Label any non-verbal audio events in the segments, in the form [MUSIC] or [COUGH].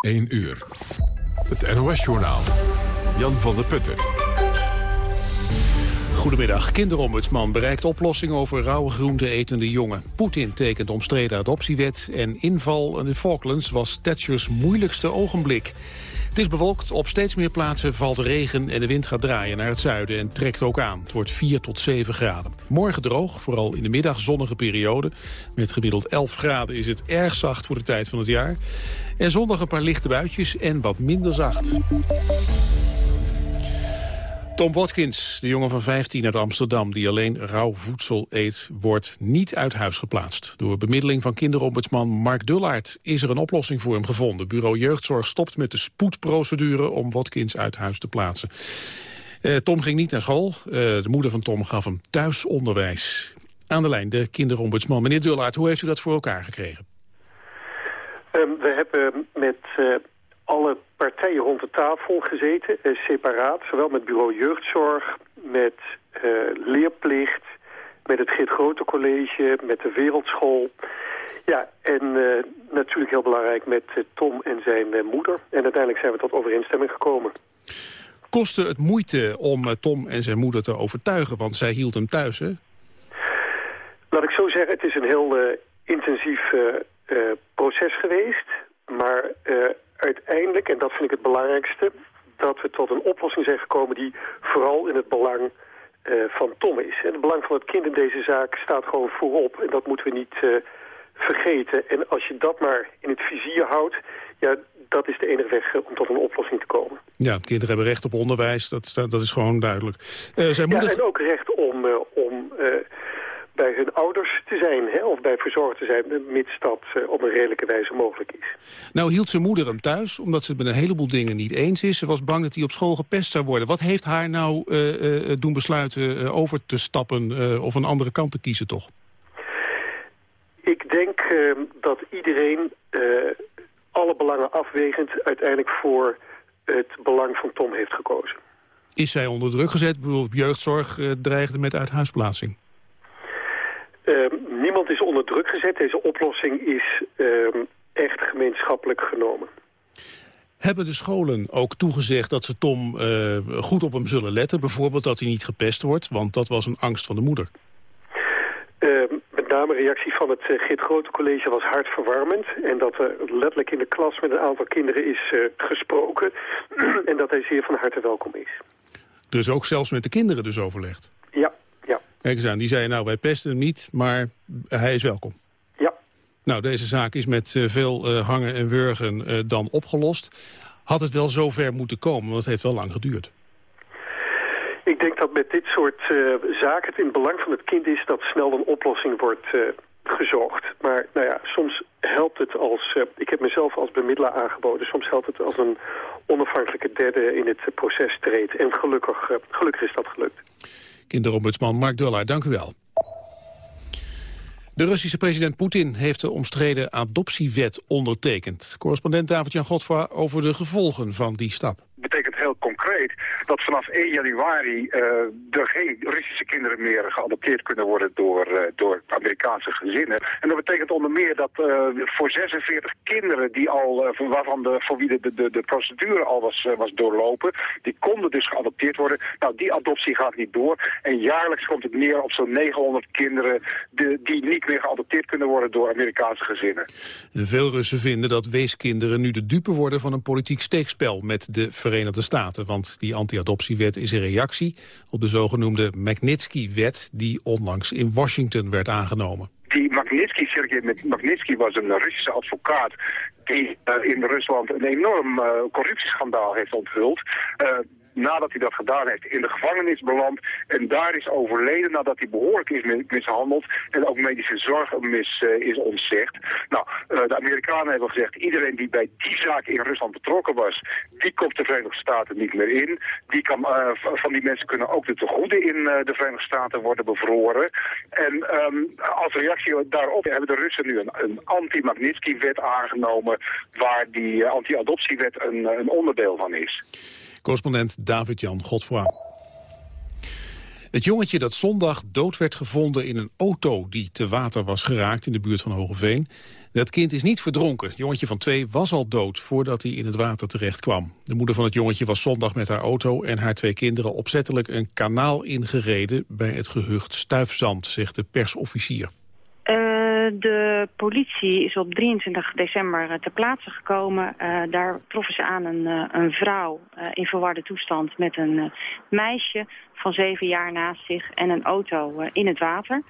1 uur. Het NOS-journaal. Jan van der Putten. Goedemiddag. Kinderombudsman bereikt oplossing over rauwe groente etende jongen. Poetin tekent omstreden adoptiewet en inval in de Falklands was Thatchers moeilijkste ogenblik. Het is bewolkt, op steeds meer plaatsen valt regen en de wind gaat draaien naar het zuiden en trekt ook aan. Het wordt 4 tot 7 graden. Morgen droog, vooral in de middag zonnige periode. Met gemiddeld 11 graden is het erg zacht voor de tijd van het jaar. En zondag een paar lichte buitjes en wat minder zacht. Tom Watkins, de jongen van 15 uit Amsterdam... die alleen rauw voedsel eet, wordt niet uit huis geplaatst. Door bemiddeling van kinderombudsman Mark Dullaert... is er een oplossing voor hem gevonden. Bureau Jeugdzorg stopt met de spoedprocedure... om Watkins uit huis te plaatsen. Uh, Tom ging niet naar school. Uh, de moeder van Tom gaf hem thuisonderwijs. Aan de lijn de kinderombudsman. Meneer Dullaert, hoe heeft u dat voor elkaar gekregen? Um, we hebben met uh, alle partijen rond de tafel gezeten, eh, separaat. Zowel met bureau jeugdzorg, met eh, leerplicht, met het Geert Grote College, met de Wereldschool. Ja, en uh, natuurlijk heel belangrijk met uh, Tom en zijn moeder. En uiteindelijk zijn we tot overeenstemming gekomen. Kostte het moeite om Tom en zijn moeder te overtuigen? Want zij hield hem thuis, hè? Laat ik zo zeggen, het is een heel intensief proces geweest. Maar uiteindelijk, en dat vind ik het belangrijkste... dat we tot een oplossing zijn gekomen die vooral in het belang uh, van Tom is. En het belang van het kind in deze zaak staat gewoon voorop. En dat moeten we niet uh, vergeten. En als je dat maar in het vizier houdt... ja, dat is de enige weg uh, om tot een oplossing te komen. Ja, kinderen hebben recht op onderwijs, dat, dat is gewoon duidelijk. zijn moeder... Ja, en ook recht om, om bij hun ouders te zijn, hè, of bij verzorgd te zijn, mits dat uh, op een redelijke wijze mogelijk is. Nou hield zijn moeder hem thuis, omdat ze het met een heleboel dingen niet eens is. Ze was bang dat hij op school gepest zou worden. Wat heeft haar nou uh, uh, doen besluiten over te stappen of een andere kant te kiezen toch? Ik denk dat iedereen alle belangen afwegend uiteindelijk voor het belang van Tom heeft gekozen. Is zij onder druk gezet? Bijvoorbeeld jeugdzorg dreigde met uithuisplaatsing. Uh, niemand is onder druk gezet. Deze oplossing is uh, echt gemeenschappelijk genomen. Hebben de scholen ook toegezegd dat ze Tom uh, goed op hem zullen letten? Bijvoorbeeld dat hij niet gepest wordt, want dat was een angst van de moeder. Ehm, met name de reactie van het uh, Git Grote College was hartverwarmend. En dat er letterlijk in de klas met een aantal kinderen is uh, gesproken. [CLEARS THROAT] en dat hij zeer van harte welkom is. Dus ook zelfs met de kinderen dus overlegd? Ja, Kijk eens aan, die zei nou wij pesten hem niet, maar hij is welkom. Ja. Nou, deze zaak is met uh, veel uh, hangen en wurgen uh, dan opgelost. Had het wel zover moeten komen, want het heeft wel lang geduurd. Ik denk dat met dit soort zaken het in het belang van het kind is... dat snel een oplossing wordt gezocht. Maar nou ja, soms helpt het als... ik heb mezelf als bemiddelaar aangeboden. Soms helpt het als een onafhankelijke derde in het proces treedt. En gelukkig, gelukkig is dat gelukt. Kinderombudsman Mark Dullaar, dank u wel. De Russische president Poetin heeft de omstreden adoptiewet ondertekend. Correspondent David-Jan Godfra over de gevolgen van die stap dat vanaf 1 januari uh, er geen Russische kinderen meer geadopteerd kunnen worden door, uh, door Amerikaanse gezinnen. En dat betekent onder meer dat uh, voor 46 kinderen die al, waarvan de, voor wie de, de, de procedure al was, was doorlopen, die konden dus geadopteerd worden. Nou, die adoptie gaat niet door. En jaarlijks komt het neer op zo'n 900 kinderen de, die niet meer geadopteerd kunnen worden door Amerikaanse gezinnen. Veel Russen vinden dat weeskinderen nu de dupe worden van een politiek steekspel met de Verenigde Staten. Want die anti-adoptiewet is een reactie op de zogenoemde Magnitsky-wet... die onlangs in Washington werd aangenomen. Die Magnitsky, Sergei Magnitsky was een Russische advocaat die uh, in Rusland een enorm uh, corruptieschandaal heeft onthuld. Uh, nadat hij dat gedaan heeft, in de gevangenis beland. En daar is overleden nadat hij behoorlijk is mishandeld. En ook medische zorg uh, is ontzegd. Nou, uh, de Amerikanen hebben gezegd, iedereen die bij die zaak in Rusland betrokken was, die komt de Verenigde Staten niet meer in. Die kan, uh, van die mensen kunnen ook de tegoeden in de Verenigde Staten worden bevroren. En um, als reactie daarop hebben de Russen nu een, een anti-Magnitsky-wet aangenomen, waar die anti-adoptiewet een, een onderdeel van is. Correspondent David-Jan Godfroy. Het jongetje dat zondag dood werd gevonden in een auto die te water was geraakt in de buurt van Hogeveen, Dat kind is niet verdronken. Het jongetje van twee was al dood voordat hij in het water terecht kwam. De moeder van het jongetje was zondag met haar auto en haar twee kinderen opzettelijk een kanaal ingereden bij het gehucht Stuifzand, zegt de persofficier. Uh, de politie is op 23 december ter plaatse gekomen. Uh, daar troffen ze aan een, een vrouw in verwarde toestand met een meisje van zeven jaar naast zich en een auto in het water.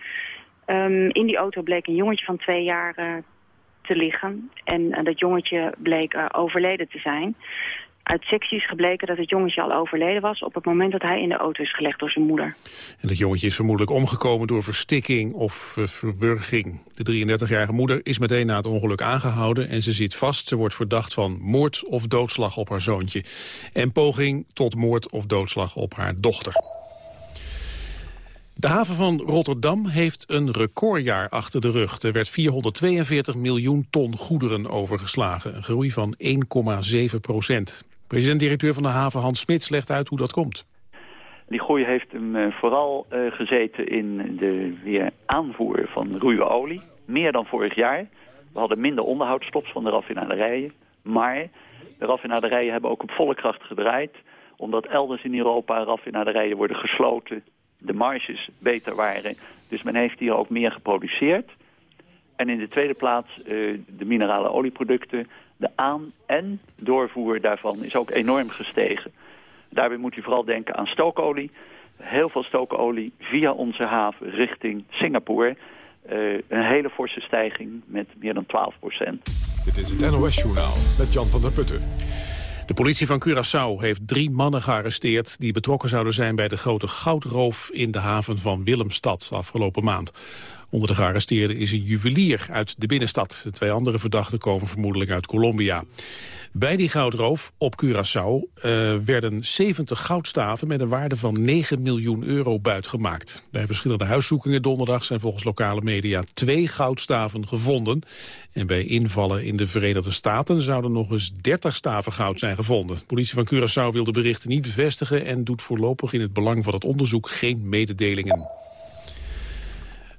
Um, in die auto bleek een jongetje van twee jaar te liggen. En dat jongetje bleek overleden te zijn. Uit secties gebleken dat het jongetje al overleden was... op het moment dat hij in de auto is gelegd door zijn moeder. En dat jongetje is vermoedelijk omgekomen door verstikking of uh, verburging. De 33-jarige moeder is meteen na het ongeluk aangehouden... en ze zit vast. Ze wordt verdacht van moord of doodslag op haar zoontje. En poging tot moord of doodslag op haar dochter. De haven van Rotterdam heeft een recordjaar achter de rug. Er werd 442 miljoen ton goederen overgeslagen. Een groei van 1,7 procent. President-directeur van de haven Hans Smits legt uit hoe dat komt. Die groei heeft hem uh, vooral uh, gezeten in de weer aanvoer van ruwe olie. Meer dan vorig jaar. We hadden minder onderhoudsstops van de raffinaderijen. Maar de raffinaderijen hebben ook op volle kracht gedraaid. Omdat elders in Europa raffinaderijen worden gesloten de marges beter waren. Dus men heeft hier ook meer geproduceerd. En in de tweede plaats uh, de minerale olieproducten. De aan- en doorvoer daarvan is ook enorm gestegen. Daarbij moet u vooral denken aan stookolie. Heel veel stookolie via onze haven richting Singapore. Uh, een hele forse stijging met meer dan 12 procent. Dit is het NOS Journaal met Jan van der Putten. De politie van Curaçao heeft drie mannen gearresteerd... die betrokken zouden zijn bij de grote goudroof in de haven van Willemstad afgelopen maand. Onder de gearresteerden is een juwelier uit de binnenstad. De twee andere verdachten komen vermoedelijk uit Colombia. Bij die goudroof op Curaçao uh, werden 70 goudstaven met een waarde van 9 miljoen euro buitgemaakt. Bij verschillende huiszoekingen donderdag zijn volgens lokale media twee goudstaven gevonden. En bij invallen in de Verenigde Staten zouden nog eens 30 staven goud zijn gevonden. De politie van Curaçao wil de berichten niet bevestigen en doet voorlopig in het belang van het onderzoek geen mededelingen.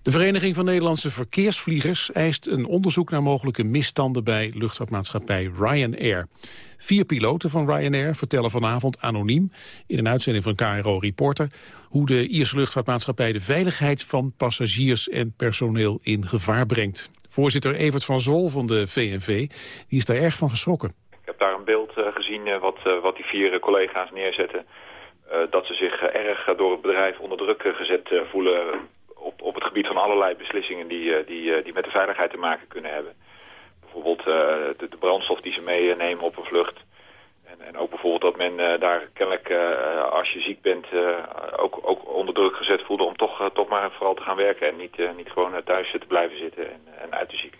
De Vereniging van Nederlandse Verkeersvliegers eist een onderzoek naar mogelijke misstanden bij luchtvaartmaatschappij Ryanair. Vier piloten van Ryanair vertellen vanavond anoniem in een uitzending van KRO Reporter hoe de Ierse luchtvaartmaatschappij de veiligheid van passagiers en personeel in gevaar brengt. Voorzitter Evert van Zol van de VNV die is daar erg van geschrokken. Ik heb daar een beeld uh, gezien uh, wat, uh, wat die vier collega's neerzetten. dat ze zich erg door het bedrijf onder druk gezet voelen op, op het gebied van allerlei beslissingen die, eh, die, eh, die met de veiligheid te maken kunnen hebben. Bijvoorbeeld eh, de, de, brandstof die ze meenemen op een vlucht. En, en ook bijvoorbeeld dat men daar kennelijk, als je ziek bent, ook, ook onder druk gezet voelde om toch, toch maar vooral te gaan werken. En niet, niet gewoon thuis te blijven zitten en, en uit te zieken.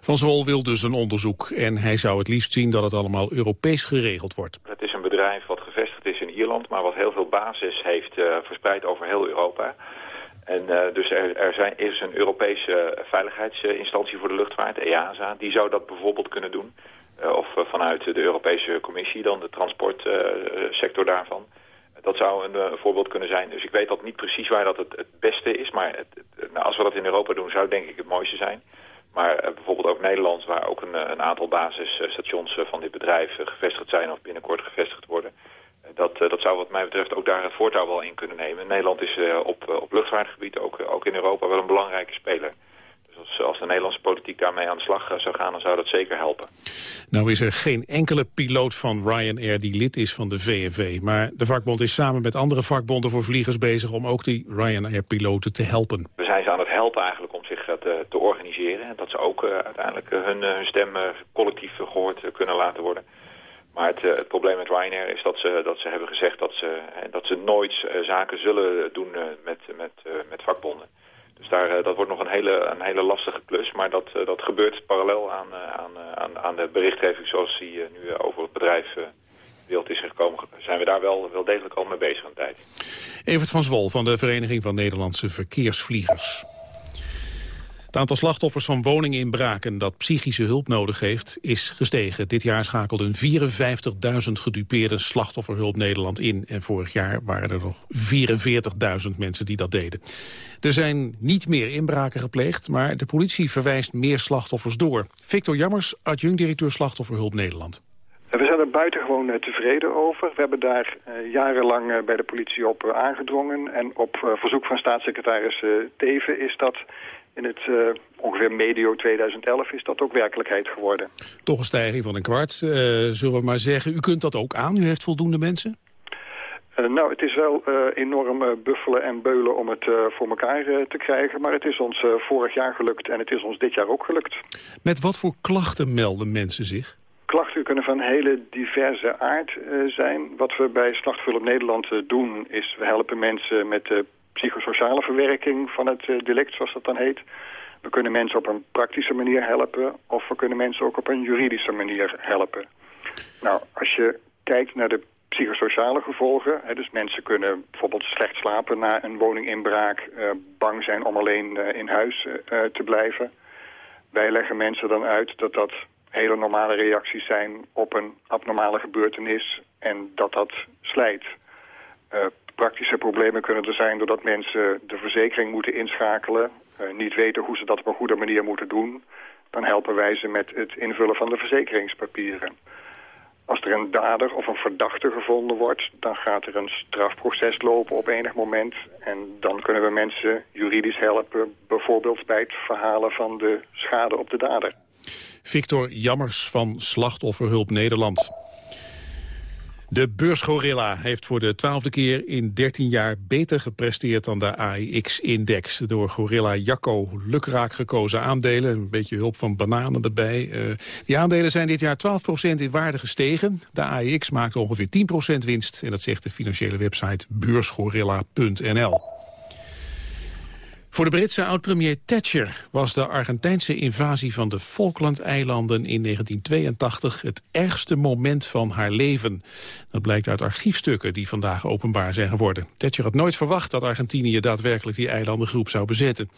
Van Zwol wil dus een onderzoek en hij zou het liefst zien dat het allemaal Europees geregeld wordt. Het is een bedrijf wat gevestigd is in Ierland, maar wat heel veel basis heeft verspreid over heel Europa. En uh, dus er, er zijn, is een Europese veiligheidsinstantie voor de luchtvaart, EASA. Die zou dat bijvoorbeeld kunnen doen. Uh, of uh, vanuit de Europese Commissie dan, de transportsector daarvan. Dat zou een voorbeeld kunnen zijn. Dus ik weet dat niet precies waar dat het, het beste is. Maar het, het, nou, als we dat in Europa doen, zou denk ik het mooiste zijn. Maar bijvoorbeeld ook Nederland, waar ook een, een aantal basisstations van dit bedrijf gevestigd zijn of binnenkort gevestigd worden dat, uh, dat zou wat mij betreft ook daar het voortouw wel in kunnen nemen. Nederland is uh, op, uh, op luchtvaartgebied, ook, ook in Europa, wel een belangrijke speler. Dus als, als de Nederlandse politiek daarmee aan de slag zou gaan, dan zou dat zeker helpen. Nou is er geen enkele piloot van Ryanair die lid is van de VNV. Maar de vakbond is samen met andere vakbonden voor vliegers bezig om ook die Ryanair-piloten te helpen. We zijn ze aan het helpen eigenlijk om zich te, te organiseren. En dat ze ook uiteindelijk hun, hun stem collectief gehoord kunnen laten worden. Maar het, uh, het, probleem met Ryanair is dat ze, dat ze hebben gezegd dat ze, uh, dat ze nooit uh, zaken zullen doen met, met, met vakbonden. Dus daar, dat wordt nog een hele, een hele lastige klus. Maar dat, dat gebeurt parallel aan, aan, aan, aan de berichtgeving zoals die nu over het bedrijf beeld is gekomen. Zijn we daar wel, wel degelijk al mee bezig een tijd. Evert van Zwol van de Vereniging van Nederlandse Verkeersvliegers. Het aantal slachtoffers van woninginbraken dat psychische hulp nodig heeft, is gestegen. Dit jaar schakelden 54.000 gedupeerde slachtofferhulp Nederland in. En vorig jaar waren er nog 44.000 mensen die dat deden. Er zijn niet meer inbraken gepleegd, maar de politie verwijst meer slachtoffers door. Victor Jammers, adjunct-directeur Slachtofferhulp Nederland. We zijn er buitengewoon eh, tevreden over. We hebben daar uh, jarenlang uh, bij de politie op aangedrongen. En op verzoek van staatssecretaris Teven is dat in het ongeveer medio 2011 is dat ook werkelijkheid geworden. Toch een stijging van een kwart, zullen we maar zeggen. U kunt dat ook aan? U heeft voldoende mensen? nou, het is wel enorm buffelen en beulen om het voor elkaar te krijgen. Maar het is ons vorig jaar gelukt en het is ons dit jaar ook gelukt. Met wat voor klachten melden mensen zich? klachten kunnen van hele diverse aard zijn. Wat we bij Slachtofferhulp Nederland doen is we helpen mensen met de psychosociale verwerking van het uh, delict, zoals dat dan heet. We kunnen mensen op een praktische manier helpen of we kunnen mensen ook op een juridische manier helpen. Nou, als je kijkt naar de psychosociale gevolgen, hè, dus mensen kunnen bijvoorbeeld slecht slapen na een woninginbraak, bang zijn om alleen in huis te blijven. Wij leggen mensen dan uit dat dat hele normale reacties zijn op een abnormale gebeurtenis en dat dat slijt. Praktische problemen kunnen er zijn doordat mensen de verzekering moeten inschakelen, uh, niet weten hoe ze dat op een goede manier moeten doen. Dan helpen wij ze met het invullen van de verzekeringspapieren. Als er een dader of een verdachte gevonden wordt, dan gaat er een strafproces lopen op enig moment. En dan kunnen we mensen juridisch helpen, bijvoorbeeld bij het verhalen van de schade op de dader. Victor Jammers van Slachtofferhulp Nederland. De beursgorilla heeft voor de twaalfde keer in 13 jaar beter gepresteerd dan de AIX-index. Door gorilla Jacco lukraak gekozen aandelen, een beetje hulp van bananen erbij. Uh, die aandelen zijn dit jaar 12% in waarde gestegen. De AIX maakt ongeveer 10% winst en dat zegt de financiële website beursgorilla.nl. Voor de Britse oud-premier Thatcher was de Argentijnse invasie van de Falkland-eilanden in 1982 het ergste moment van haar leven. Dat blijkt uit archiefstukken die vandaag openbaar zijn geworden. Thatcher had nooit verwacht dat Argentinië daadwerkelijk die eilandengroep zou bezetten.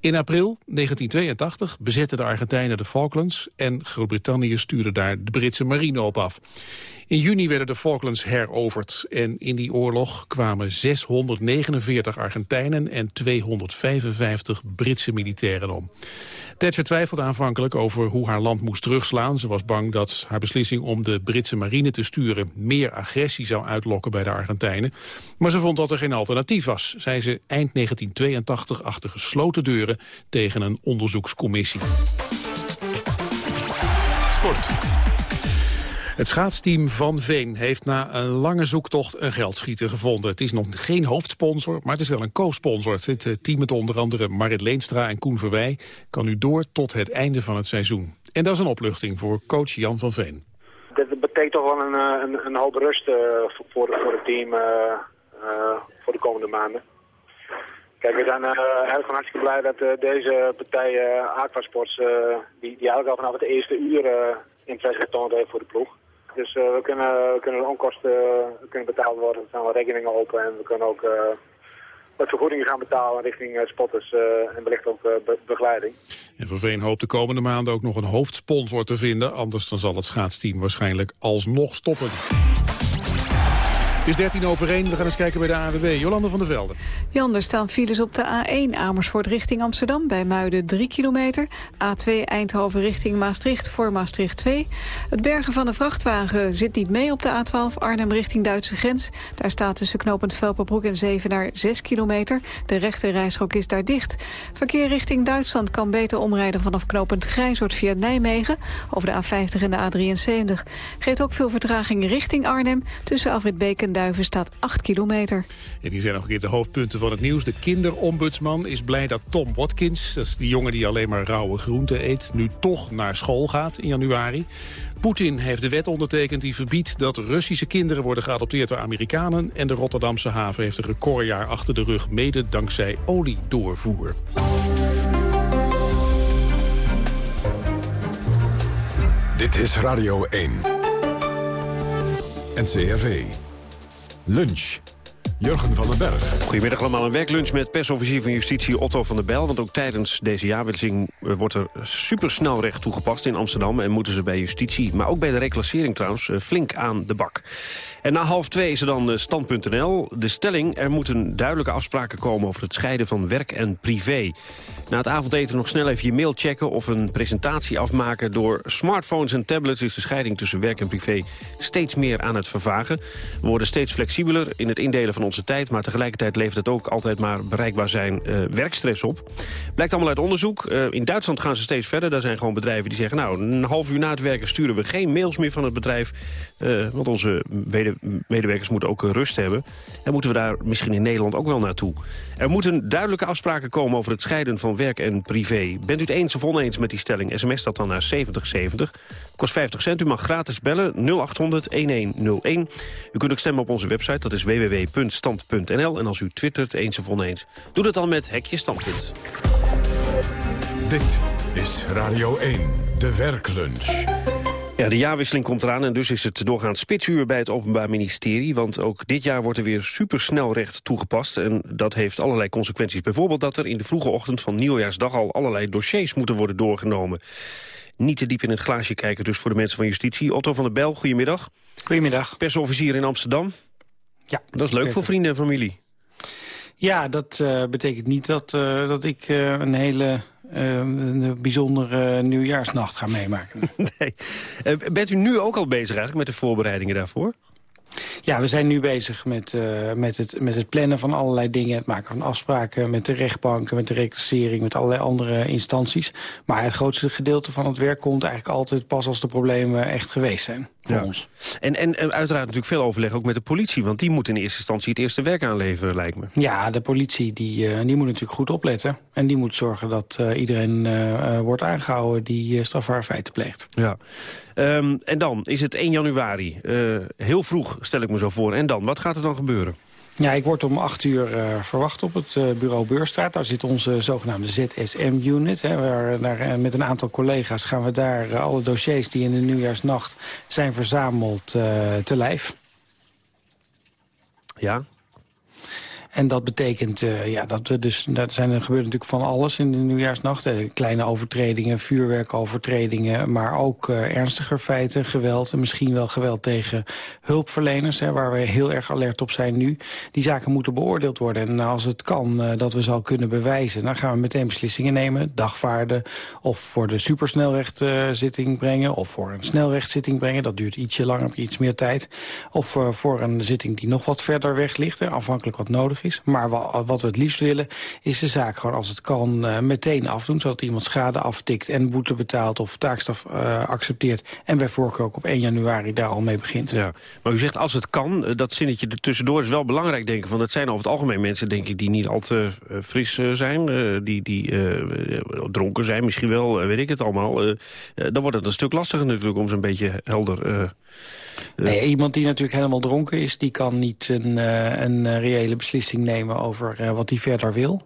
In april 1982 bezetten de Argentijnen de Falklands en Groot-Brittannië stuurde daar de Britse marine op af. In juni werden de Falklands heroverd en in die oorlog kwamen 649 Argentijnen en 255 Britse militairen om. Thatcher twijfelde aanvankelijk over hoe haar land moest terugslaan. Ze was bang dat haar beslissing om de Britse marine te sturen meer agressie zou uitlokken bij de Argentijnen. Maar ze vond dat er geen alternatief was, zei ze eind 1982 achter gesloten deuren tegen een onderzoekscommissie. Sport. Het schaatsteam van Veen heeft na een lange zoektocht een geldschieter gevonden. Het is nog geen hoofdsponsor, maar het is wel een co-sponsor. Het eh, team met onder andere Marit Leenstra en Koen Verwij kan nu door tot het einde van het seizoen. En dat is een opluchting voor coach Jan van Veen. Dat betekent toch wel een, eh, een, een hoop rust uh, voor, voor het team uh, uh, voor de komende maanden. Kijk, we zijn eigenlijk hartstikke blij dat deze partij Aquasports, die, die eigenlijk al vanaf het eerste uur interesse getoond heeft voor de ploeg. Dus uh, we, kunnen, we kunnen de onkosten uh, kunnen betaald worden. Er zijn wel rekeningen open en we kunnen ook wat vergoedingen gaan betalen richting spotters en wellicht ook be begeleiding. En Verveen hoopt de komende maanden ook nog een hoofdsponsor te vinden. Anders dan zal het schaatsteam waarschijnlijk alsnog stoppen. Het is 13 over 1. We gaan eens kijken bij de AWB. Jolande van der Velde. Jan, er staan files op de A1 Amersfoort richting Amsterdam... bij Muiden 3 kilometer. A2 Eindhoven richting Maastricht voor Maastricht 2. Het bergen van de vrachtwagen zit niet mee op de A12 Arnhem richting Duitse grens. Daar staat tussen knooppunt Velperbroek en Zevenaar 6 kilometer. De rechte reishok is daar dicht. Verkeer richting Duitsland kan beter omrijden vanaf knooppunt Grijzoord via Nijmegen... over de A50 en de A73. Geeft ook veel vertraging richting Arnhem tussen Afrit en Duiven staat 8 kilometer. En hier zijn nog een keer de hoofdpunten van het nieuws. De kinderombudsman is blij dat Tom Watkins, dat is die jongen die alleen maar rauwe groenten eet, nu toch naar school gaat in januari. Poetin heeft de wet ondertekend die verbiedt dat Russische kinderen worden geadopteerd door Amerikanen. En de Rotterdamse haven heeft een recordjaar achter de rug, mede dankzij oliedoorvoer. Dit is Radio 1. NCRV. Lunch. Jurgen van den Berg. Goedemiddag allemaal. Een werklunch met persofficier van Justitie Otto van der Bijl. Want ook tijdens deze jaarwisseling eh, wordt er supersnelrecht toegepast in Amsterdam. En moeten ze bij Justitie, maar ook bij de reclassering trouwens, eh, flink aan de bak. En na half twee is er dan eh, stand.nl. De stelling, er moeten duidelijke afspraken komen over het scheiden van werk en privé. Na het avondeten nog snel even je mail checken of een presentatie afmaken. Door smartphones en tablets is de scheiding tussen werk en privé steeds meer aan het vervagen. We worden steeds flexibeler in het indelen van onze tijd... maar tegelijkertijd levert het ook altijd maar bereikbaar zijn uh, werkstress op. Blijkt allemaal uit onderzoek. Uh, in Duitsland gaan ze steeds verder. Daar zijn gewoon bedrijven die zeggen... nou, een half uur na het werken sturen we geen mails meer van het bedrijf... Want onze moeten ook rust hebben. En moeten we daar misschien in Nederland ook wel naartoe. Er moeten duidelijke afspraken komen over het scheiden van werk en privé. Bent u het eens of oneens met die stelling? SMS dat dan naar 7070. Kost 50 cent. U mag gratis bellen 0800-1101. U kunt ook stemmen op onze website. Dat is www.stand.nl. En als u twittert eens of oneens, doe dat dan met Hekje Standpunt. Dit is Radio 1, de werklunch. Ja, de jaarwisseling komt eraan en dus is het doorgaans spitsuur bij het Openbaar Ministerie. Want ook dit jaar wordt er weer supersnelrecht toegepast. En dat heeft allerlei consequenties. Bijvoorbeeld dat er in de vroege ochtend van Nieuwjaarsdag al allerlei dossiers moeten worden doorgenomen. Niet te diep in het glaasje kijken dus voor de mensen van justitie. Otto van der Bel, goedemiddag. Goedemiddag. Persofficier in Amsterdam. Ja. Dat is leuk voor vrienden en familie. Ja, dat uh, betekent niet dat, uh, dat ik uh, een hele een bijzondere nieuwjaarsnacht ga meemaken. [LAUGHS] nee. bent u nu ook al bezig eigenlijk met de voorbereidingen daarvoor? Ja, we zijn nu bezig met, uh, met, het, met het plannen van allerlei dingen. Het maken van afspraken met de rechtbanken, met de reclassering... met allerlei andere instanties. Maar het grootste gedeelte van het werk komt eigenlijk altijd pas als de problemen echt geweest zijn voor ja. ons. En, en, uiteraard natuurlijk veel overleg ook met de politie... want die moet in eerste instantie het eerste werk aanleveren, lijkt me. Ja, de politie die, uh, die moet natuurlijk goed opletten. En die moet zorgen dat uh, iedereen wordt aangehouden die strafbare feiten pleegt. Ja. Um, en dan is het 1 januari. heel vroeg, stel ik me zo voor. En dan, wat gaat er dan gebeuren? Ja, ik word om acht uur uh, verwacht op het uh, bureau Beurstraat. Daar zit onze zogenaamde ZSM-unit. Daar, met een aantal collega's gaan we daar alle dossiers die in de nieuwjaarsnacht zijn verzameld te lijf. Ja, en dat betekent uh, ja, dat we dus, dat zijn, er gebeurt natuurlijk van alles in de nieuwjaarsnacht. Uh, kleine overtredingen, vuurwerkovertredingen, maar ook uh, ernstiger feiten, geweld. En misschien wel geweld tegen hulpverleners, hè, waar we heel erg alert op zijn nu. Die zaken moeten beoordeeld worden. En als het kan, dat we ze al kunnen bewijzen, dan gaan we meteen beslissingen nemen. Dagvaarden of voor de supersnelrechtzitting brengen of voor een snelrechtszitting brengen. Dat duurt ietsje langer, iets meer tijd. Of voor een zitting die nog wat verder weg ligt, hè, afhankelijk wat nodig is. Maar wat we het liefst willen is de zaak gewoon als het kan uh, meteen afdoen. Zodat iemand schade aftikt en boete betaalt of taakstaf uh, accepteert. En bij voorkeur ook op 1 januari daar al mee begint. Ja, maar u zegt als het kan, uh, dat zinnetje er tussendoor is wel belangrijk denk ik. Want het zijn over het algemeen mensen denk ik die niet al te fris zijn. die die dronken zijn misschien wel, weet ik het allemaal. dan wordt het een stuk lastiger natuurlijk om zo'n beetje helder Nee, iemand die natuurlijk helemaal dronken is... die kan niet een, uh, een reële beslissing nemen over wat hij verder wil.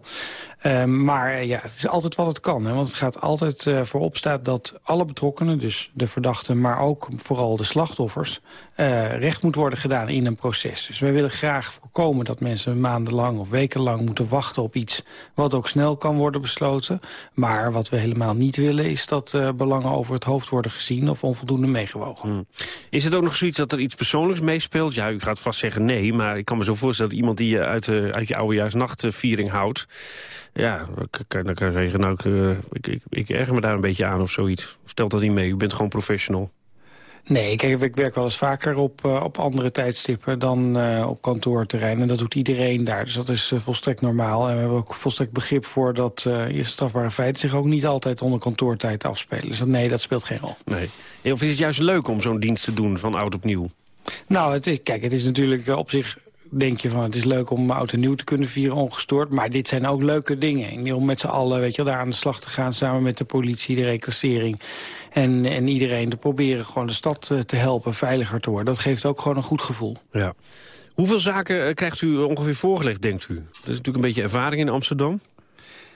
Uh, maar ja, het is altijd wat het kan. Hè? Want het gaat altijd uh, voorop staat dat alle betrokkenen, dus de verdachten... maar ook vooral de slachtoffers, uh, recht moet worden gedaan in een proces. Dus wij willen graag voorkomen dat mensen maandenlang of wekenlang moeten wachten op iets... wat ook snel kan worden besloten. Maar wat we helemaal niet willen is dat uh, belangen over het hoofd worden gezien... of onvoldoende meegewogen. Hmm. Is het ook nog zoiets dat er iets persoonlijks meespeelt? Ja, u gaat vast zeggen nee, maar ik kan me zo voorstellen... dat iemand die je uit, uit je oudejaarsnachtviering houdt... Ja, dan kan, je zeggen, nou, ik, uh, ik, ik, ik, erger me daar een beetje aan of zoiets. Stelt dat niet mee, u bent gewoon professional. Nee, kijk, ik werk wel eens vaker op, uh, op andere tijdstippen dan uh, op kantoorterrein. En dat doet iedereen daar, dus dat is volstrekt normaal. En we hebben ook volstrekt begrip voor dat uh, strafbare feiten... zich ook niet altijd onder kantoortijd afspelen. Dus nee, dat speelt geen rol. Nee. Of is het juist leuk om zo'n dienst te doen van oud opnieuw? Nou, het, kijk, het is natuurlijk op zich denk je van het is leuk om oud en nieuw te kunnen vieren ongestoord. Maar dit zijn ook leuke dingen. Om met z'n allen weet je, daar aan de slag te gaan samen met de politie, de reclassering. En, en iedereen te proberen gewoon de stad te helpen veiliger te worden. Dat geeft ook gewoon een goed gevoel. Ja. Hoeveel zaken krijgt u ongeveer voorgelegd, denkt u? Dat is natuurlijk een beetje ervaring in Amsterdam.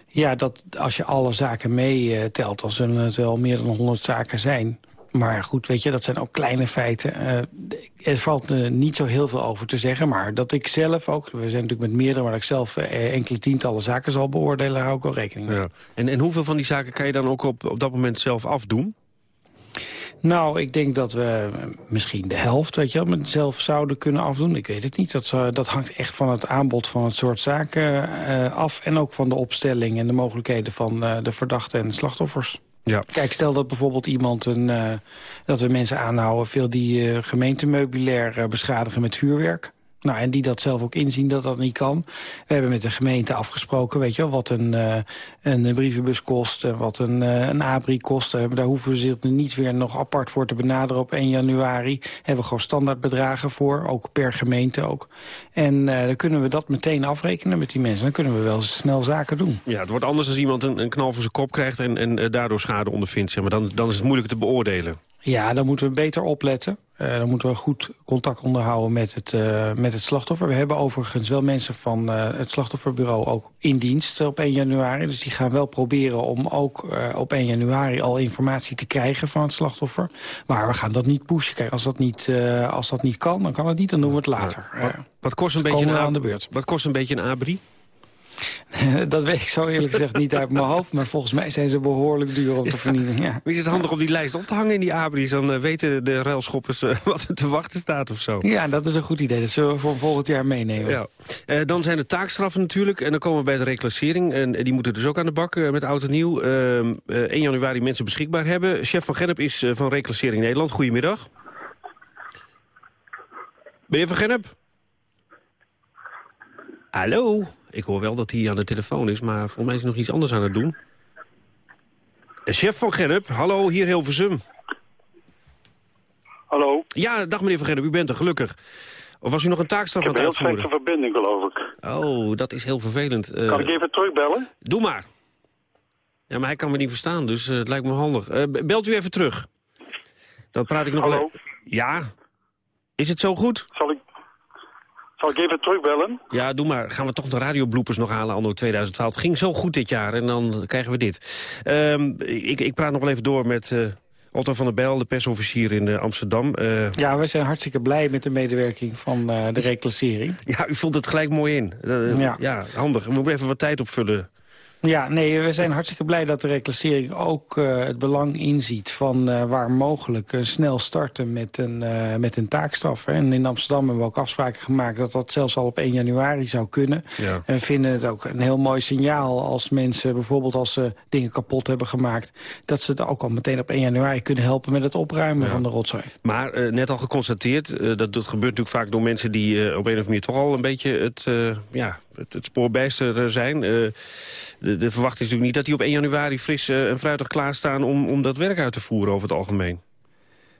Ja, dat als je alle zaken meetelt, dan zullen het wel meer dan 100 zaken zijn. Maar goed, weet je, dat zijn ook kleine feiten. Uh, er valt uh, niet zo heel veel over te zeggen. Maar dat ik zelf ook, we zijn natuurlijk met meerdere... maar dat ik zelf uh, enkele tientallen zaken zal beoordelen... daar hou ik ook rekening mee. Ja. En, en hoeveel van die zaken kan je dan ook op, op dat moment zelf afdoen? Nou, ik denk dat we misschien de helft weet je wel, zelf zouden kunnen afdoen. Ik weet het niet. Dat, dat hangt echt van het aanbod van het soort zaken af. En ook van de opstelling en de mogelijkheden van de verdachten en de slachtoffers. Ja. Kijk, stel dat bijvoorbeeld iemand een, uh, dat we mensen aanhouden... veel die uh, gemeentemeubilair uh, beschadigen met vuurwerk. Nou, en die dat zelf ook inzien dat dat niet kan. We hebben met de gemeente afgesproken, weet je wel, wat een, uh, een brievenbus kost, wat een, uh, een abri kost. Uh, daar hoeven we zich niet weer nog apart voor te benaderen op 1 januari. Hebben we gewoon standaardbedragen voor, ook per gemeente ook. En dan kunnen we dat meteen afrekenen met die mensen. Dan kunnen we wel snel zaken doen. Ja, het wordt anders als iemand een, een knal voor zijn kop krijgt en, en daardoor schade ondervindt. Zeg maar dan, dan is het moeilijk te beoordelen. Ja, dan moeten we beter opletten. Uh, dan moeten we goed contact onderhouden met het, uh, met het slachtoffer. We hebben overigens wel mensen van uh, het slachtofferbureau ook in dienst op 1 januari. Dus die gaan wel proberen om ook op 1 januari al informatie te krijgen van het slachtoffer. Maar we gaan dat niet pushen. Kijk, als dat niet, als dat niet kan, dan kan het niet, dan doen we het later. Wat, wat kost een beetje een aan de beurt? Wat kost een beetje een abri? [LAUGHS] dat weet ik zo eerlijk gezegd niet uit mijn hoofd. Maar volgens mij zijn ze behoorlijk duur om te vernietigen. Ja. Wie is het handig om die lijst op te hangen in die abris? Dan uh, weten de ruilschoppers uh, [LAUGHS] wat er te wachten staat of zo. Ja, dat is een goed idee. Dat zullen we voor volgend jaar meenemen. Ja. Uh, dan zijn de taakstraffen natuurlijk. En dan komen we bij de reclassering. En die moeten dus ook aan de bak met oud en nieuw. 1 ehm, januari mensen beschikbaar hebben. Chef van Gennep is van Reclassering Nederland. Goedemiddag. Meneer van Gennep? Hallo? Ik hoor wel dat hij aan de telefoon is, maar volgens mij is hij nog iets anders aan het doen. Eh, chef van Gerp, hallo, hier Hilversum. Hallo. Ja, dag meneer van Gerp, u bent er, gelukkig. Of was u nog een taakstraf aan het uitvoeren? Ik heb een heel verbinding, geloof ik. Oh, dat is heel vervelend. Uh, kan ik even terugbellen? Doe maar. Ja, maar hij kan me niet verstaan, dus uh, het lijkt me handig. Uh, belt u even terug. Dan praat ik nog Hallo? Ja. Is het zo goed? Zal ik, zal ik even terugbellen? Ja, doe maar. Gaan we toch de radiobloepers nog halen anno 2012. Het ging zo goed dit jaar en dan krijgen we dit. Um, ik, ik praat nog wel even door met... Uh, Otto van der Bijl, de persofficier in uh, Amsterdam. Uh, ja, wij zijn hartstikke blij met de medewerking van uh, de reclassering. Ja, u vond het gelijk mooi in. ja. ja, handig. We moeten even wat tijd opvullen. Ja, nee, we zijn hartstikke blij dat de reclassering ook uh, het belang inziet... van uh, waar mogelijk uh, snel starten met een, met een taakstraf. Hè. En in Amsterdam hebben we ook afspraken gemaakt... dat dat zelfs al op 1 januari zou kunnen. Ja. En we vinden het ook een heel mooi signaal als mensen... bijvoorbeeld als ze dingen kapot hebben gemaakt... dat ze er ook al meteen op 1 januari kunnen helpen... met het opruimen ja. van de rotzooi. Maar net al geconstateerd, dat, dat gebeurt natuurlijk vaak door mensen... die op een of andere manier toch al een beetje het, ja, het, het spoorbijster zijn de, de verwachting is natuurlijk niet dat die op 1 januari fris uh, en fruitig klaarstaan... Om, om dat werk uit te voeren over het algemeen.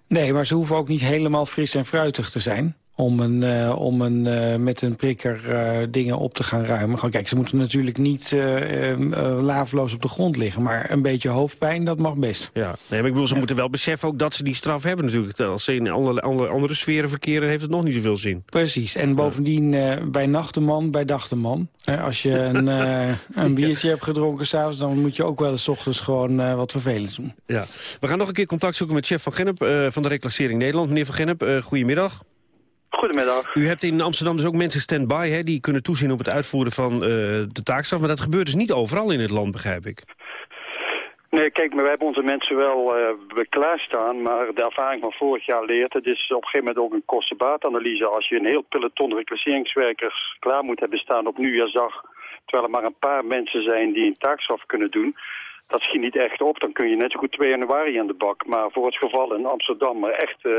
Nee, maar ze hoeven ook niet helemaal fris en fruitig te zijn om, een, uh, om een, uh, met een prikker uh, dingen op te gaan ruimen. Gewoon, kijk, ze moeten natuurlijk niet laveloos op de grond liggen... maar een beetje hoofdpijn, dat mag best. Ja, nee, maar ik bedoel, ze ja. moeten wel beseffen ook dat ze die straf hebben natuurlijk. Als ze in alle, alle andere sferen verkeren, heeft het nog niet zoveel zin. Precies, en bovendien bij nacht de man, bij dag de man. als je [LAUGHS] een, een biertje hebt gedronken s'avonds... dan moet je ook wel eens ochtends gewoon wat vervelend doen. Ja. We gaan nog een keer contact zoeken met chef van Gennep van de Reclassering Nederland. Meneer van Gennep, goedemiddag. Goedemiddag. U hebt in Amsterdam dus ook mensen stand-by... die kunnen toezien op het uitvoeren van uh, de taakstraf. Maar dat gebeurt dus niet overal in het land, begrijp ik. Nee, kijk, maar we hebben onze mensen wel uh, klaarstaan. Maar de ervaring van vorig jaar leert... het is op een gegeven moment ook een kostenbaatanalyse. Als je een heel peloton reclasseringswerkers klaar moet hebben staan op nieuwjaarsdag... terwijl er maar een paar mensen zijn die een taakstraf kunnen doen dat schiet niet echt op. Dan kun je net zo goed 2 januari aan de bak. Maar voor het geval in Amsterdam er echt uh,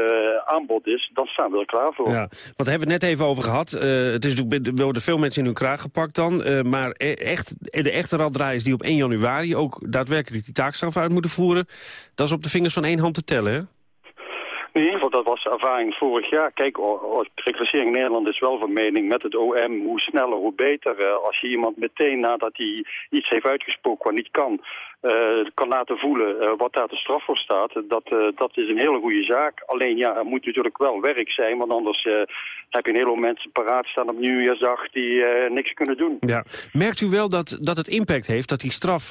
aanbod is, dan staan we er klaar voor. Ja, want hebben we het net even over gehad. Uh, het is natuurlijk, er worden veel mensen in hun kraag gepakt dan. Uh, maar e- echt, de echte raddraaiers die op 1 januari ook daadwerkelijk die taakstraf uit moeten voeren... dat is op de vingers van één hand te tellen, hè? in ieder geval, dat was de ervaring vorig jaar. Kijk, reclassering in Nederland is wel van mening met het OM. Hoe sneller, hoe beter. Als je iemand meteen nadat hij iets heeft uitgesproken wat niet kan... Uh, kan laten voelen uh, wat daar de straf voor staat. Dat, dat is een hele goede zaak. Alleen ja, er moet natuurlijk wel werk zijn. Want anders heb je een heleboel mensen paraat staan op nieuwjaarsdag... die niks kunnen doen. Ja. Merkt u wel dat, dat het impact heeft, dat die straf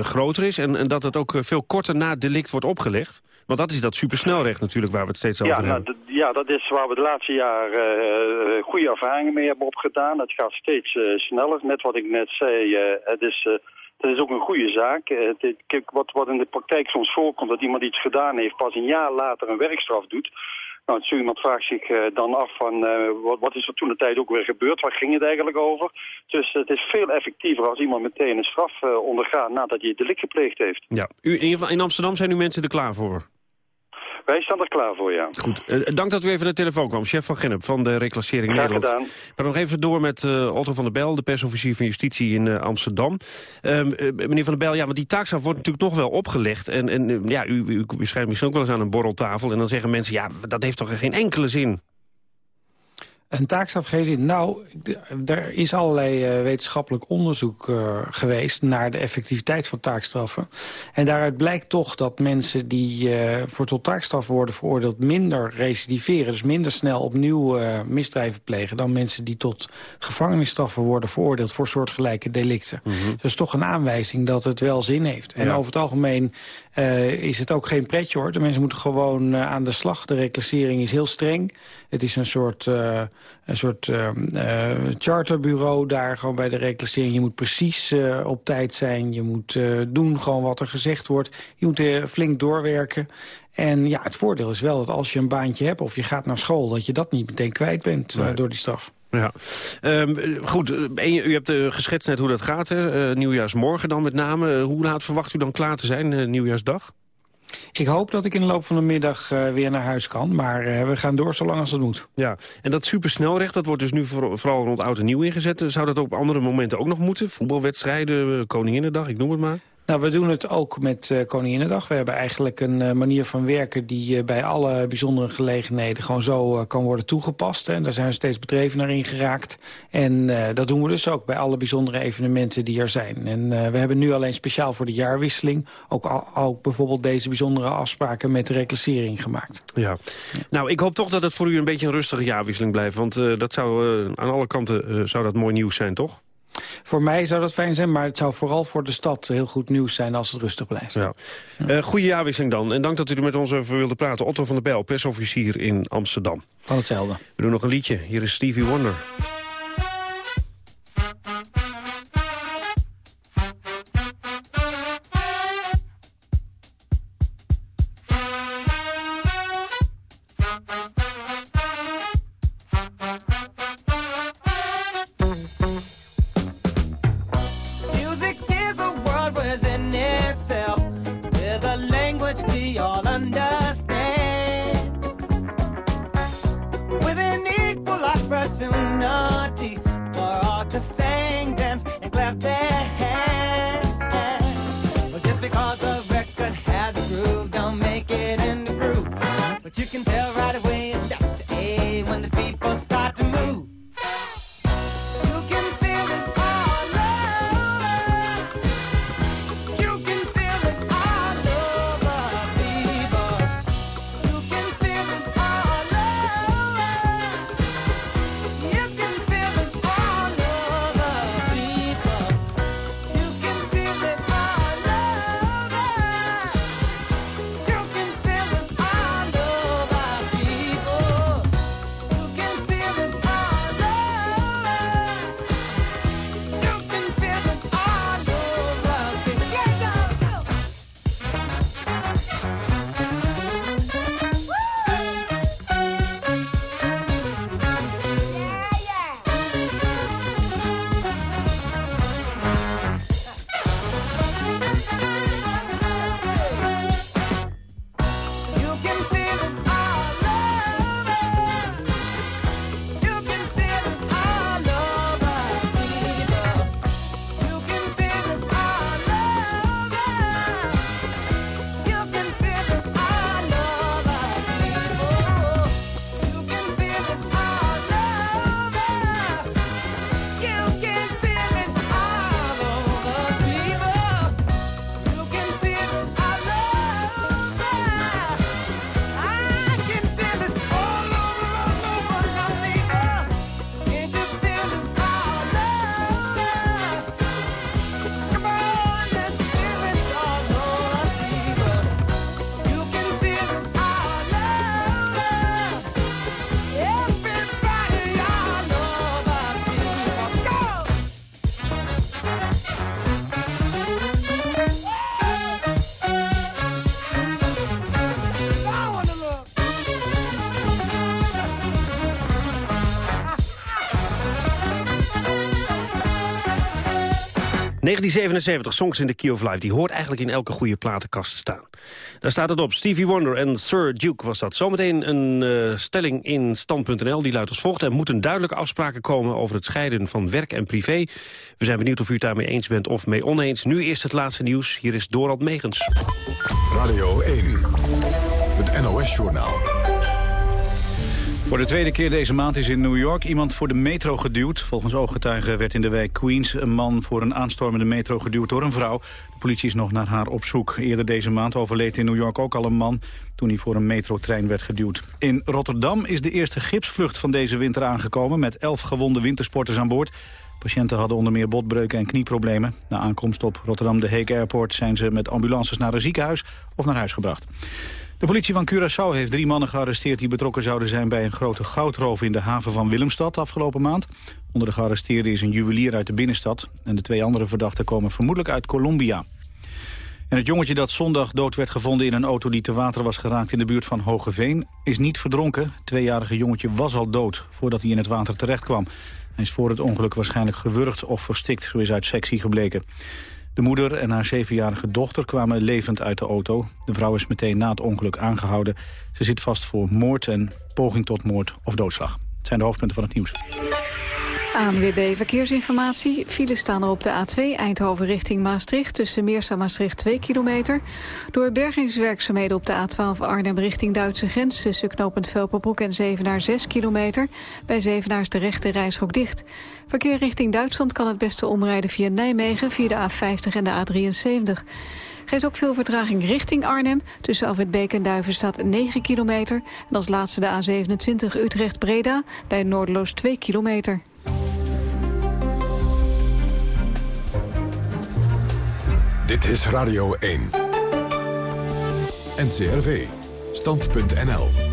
groter is... En, en dat het ook veel korter na delict wordt opgelegd? Want dat is dat supersnelrecht natuurlijk waar we het steeds over ja, hebben. Nou, ja, dat is waar we de laatste jaar uh, goede ervaringen mee hebben opgedaan. Het gaat steeds uh, sneller. Net wat ik net zei, uh, het is... dat is ook een goede zaak. kijk, wat, wat in de praktijk soms voorkomt, dat iemand iets gedaan heeft... pas een jaar later een werkstraf doet... Nou, zo iemand vraagt zich dan af van wat, wat, is er toen de tijd ook weer gebeurd? Waar ging het eigenlijk over? Dus het is veel effectiever als iemand meteen een straf ondergaat nadat hij het delict gepleegd heeft. Ja, u, in, in Amsterdam zijn nu mensen er klaar voor? Wij staan er klaar voor, ja. Goed. Uh, dank dat u even naar de telefoon kwam. Chef van Gennep van de Reclassering Graag Nederland. gedaan. We gaan nog even door met uh, Otto van der Bel, de persofficier van Justitie in uh, Amsterdam. Ehm, meneer van der Bel, ja, want die taakstraf wordt natuurlijk nog wel opgelegd. En, en ja, u, u, u schrijft misschien ook wel eens aan een borreltafel. En dan zeggen mensen, ja, dat heeft toch geen enkele zin? Een taakstraf geen zin. Nou, er is allerlei uh, wetenschappelijk onderzoek uh, geweest... naar de effectiviteit van taakstraffen. En daaruit blijkt toch dat mensen die uh, voor tot taakstraf worden veroordeeld... minder recidiveren, dus minder snel opnieuw misdrijven plegen... dan mensen die tot gevangenisstraffen worden veroordeeld... voor soortgelijke delicten. Mm -hmm. Dus toch een aanwijzing dat het wel zin heeft. En ja. over het algemeen is het ook geen pretje, hoor. De mensen moeten gewoon aan de slag. De reclassering is heel streng. Het is een soort een soort uh, charterbureau daar gewoon bij de reclassering. Je moet precies op tijd zijn. Je moet doen gewoon wat er gezegd wordt. Je moet flink doorwerken. En ja, het voordeel is wel dat als je een baantje hebt of je gaat naar school... dat je dat niet meteen kwijt bent nee. door die straf. Ja, um, goed. U hebt uh, geschetst net hoe dat gaat. Hè? Uh, nieuwjaarsmorgen dan met name. hoe laat verwacht u dan klaar te zijn, nieuwjaarsdag? Ik hoop dat ik in de loop van de middag weer naar huis kan. Maar we gaan door zolang als het moet. Ja, en dat supersnelrecht, dat wordt dus nu voor, vooral rond oud en nieuw ingezet. Zou dat op andere momenten ook nog moeten? Voetbalwedstrijden, Koninginnedag, ik noem het maar. Nou, we doen het ook met uh, Koninginnedag. We hebben eigenlijk een uh, manier van werken die uh, bij alle bijzondere gelegenheden gewoon zo kan worden toegepast. En daar zijn we steeds bedreven naar ingeraakt. En dat doen we dus ook bij alle bijzondere evenementen die er zijn. En we hebben nu alleen speciaal voor de jaarwisseling ook, ook bijvoorbeeld deze bijzondere afspraken met de reclassering gemaakt. Ja. ja. Nou, ik hoop toch dat het voor u een beetje een rustige jaarwisseling blijft. Want dat zou aan alle kanten zou dat mooi nieuws zijn, toch? Voor mij zou dat fijn zijn, maar het zou vooral voor de stad heel goed nieuws zijn als het rustig blijft. Ja. Ja. Uh, goede jaarwisseling dan. En dank dat u er met ons over wilde praten. Otto van der Bijl, persofficier in Amsterdam. Van hetzelfde. We doen nog een liedje. Hier is Stevie Wonder. 1977, Songs in the Key of Life. Die hoort eigenlijk in elke goede platenkast te staan. Daar staat het op. Stevie Wonder en Sir Duke was dat. Zometeen een uh, stelling in stand.nl. Die luidt als volgt. Er moeten duidelijke afspraken komen over het scheiden van werk en privé. We zijn benieuwd of u het daarmee eens bent of mee oneens. Nu eerst het laatste nieuws. Hier is Dorald Megens. Radio 1. Het NOS-journaal. Voor de tweede keer deze maand is in New York iemand voor de metro geduwd. Volgens ooggetuigen werd in de wijk Queens een man voor een aanstormende metro geduwd door een vrouw. De politie is nog naar haar op zoek. Eerder deze maand overleed in New York ook al een man toen hij voor een metrotrein werd geduwd. In Rotterdam is de eerste gipsvlucht van deze winter aangekomen met elf gewonde wintersporters aan boord. Patiënten hadden onder meer botbreuken en knieproblemen. Na aankomst op Rotterdam de Heek Airport zijn ze met ambulances naar een ziekenhuis of naar huis gebracht. De politie van Curaçao heeft drie mannen gearresteerd... die betrokken zouden zijn bij een grote goudroof in de haven van Willemstad afgelopen maand. Onder de gearresteerden is een juwelier uit de binnenstad. En de twee andere verdachten komen vermoedelijk uit Colombia. En het jongetje dat zondag dood werd gevonden in een auto die te water was geraakt in de buurt van Hogeveen is niet verdronken. Het tweejarige jongetje was al dood voordat hij in het water terecht kwam. Hij is voor het ongeluk waarschijnlijk gewurgd of verstikt, zo is uit sectie gebleken. De moeder en haar zevenjarige dochter kwamen levend uit de auto. De vrouw is meteen na het ongeluk aangehouden. Ze zit vast voor moord en poging tot moord of doodslag. Het zijn de hoofdpunten van het nieuws. ANWB Verkeersinformatie. Files staan er op de A2 Eindhoven richting Maastricht... tussen Meersa Maastricht 2 kilometer. Door bergingswerkzaamheden op de A12 Arnhem richting Duitse grens... tussen knooppunt Velperbroek en Zevenaar 6 kilometer. Bij Zevenaar is de rechte reishok dicht. Verkeer richting Duitsland kan het beste omrijden via Nijmegen... via de A50 en de A73. Geeft ook veel vertraging richting Arnhem. Tussen Afwitbeek en Duiven staat 9 kilometer. En als laatste de A27 Utrecht-Breda bij Noordeloos 2 kilometer. Dit is Radio 1. NCRV. Stand.nl.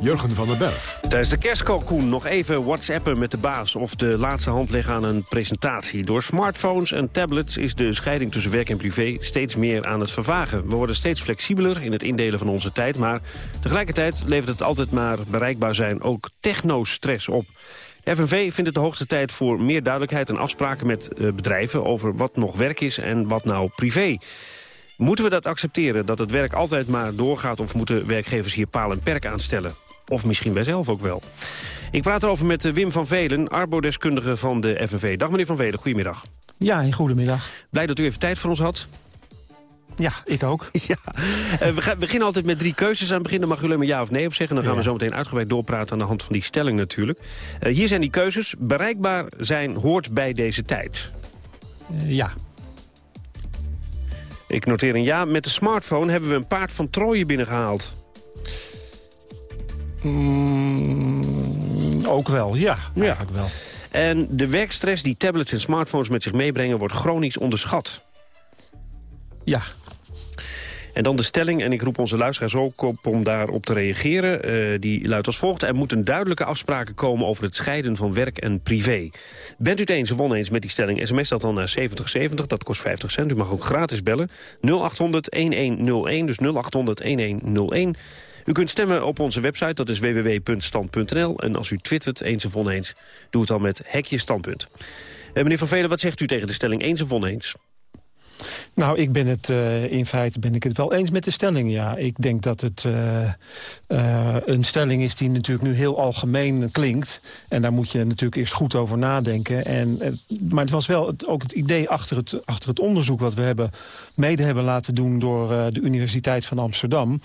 Jurgen van den Berg. Tijdens de kerstkalkoen nog even whatsappen met de baas... of de laatste hand leggen aan een presentatie. Door smartphones en tablets is de scheiding tussen werk en privé... steeds meer aan het vervagen. We worden steeds flexibeler in het indelen van onze tijd... maar tegelijkertijd levert het altijd maar bereikbaar zijn ook technostress op. FNV vindt het de hoogste tijd voor meer duidelijkheid en afspraken met eh, bedrijven... over wat nog werk is en wat nou privé. Moeten we dat accepteren, dat het werk altijd maar doorgaat... of moeten werkgevers hier paal en perk aanstellen? Of misschien wij zelf ook wel. Ik praat erover met eh, Wim van Velen, arbodeskundige van de FNV. Dag meneer Van Velen, goedemiddag. Ja, goedemiddag. Blij dat u even tijd voor ons had. Ja, ik ook. [LAUGHS] Ja. Uh, we beginnen altijd met drie keuzes. Aan het begin mag u alleen maar ja of nee op zeggen. Dan gaan we zo meteen uitgebreid doorpraten aan de hand van die stelling natuurlijk. Uh, hier zijn die keuzes. Bereikbaar zijn hoort bij deze tijd. Uh, ja. Ik noteer een ja. Met de smartphone hebben we een paard van Troje binnengehaald. Mm, ook wel, ja. Ja. wel. En de werkstress die tablets en smartphones met zich meebrengen... wordt chronisch onderschat. Ja. En dan de stelling, en ik roep onze luisteraars ook op om daarop te reageren. Uh, die luidt als volgt. Er moeten duidelijke afspraken komen over het scheiden van werk en privé. Bent u het eens of oneens met die stelling? SMS dat dan naar 7070, dat kost 50 cent. U mag ook gratis bellen. 0800-1101, dus 0800-1101. U kunt stemmen op onze website, dat is www.stand.nl. En als u twittert eens of oneens, doe het dan met hekje standpunt. Uh, meneer Van Velen, wat zegt u tegen de stelling eens of oneens? Nou, ik ben het uh, in feite ben ik het wel eens met de stelling, ja. Ik denk dat het uh, uh, een stelling is die natuurlijk nu heel algemeen klinkt. En daar moet je natuurlijk eerst goed over nadenken. En, maar het was wel het, ook het idee achter het, achter het onderzoek... wat we hebben, mede hebben laten doen door de Universiteit van Amsterdam...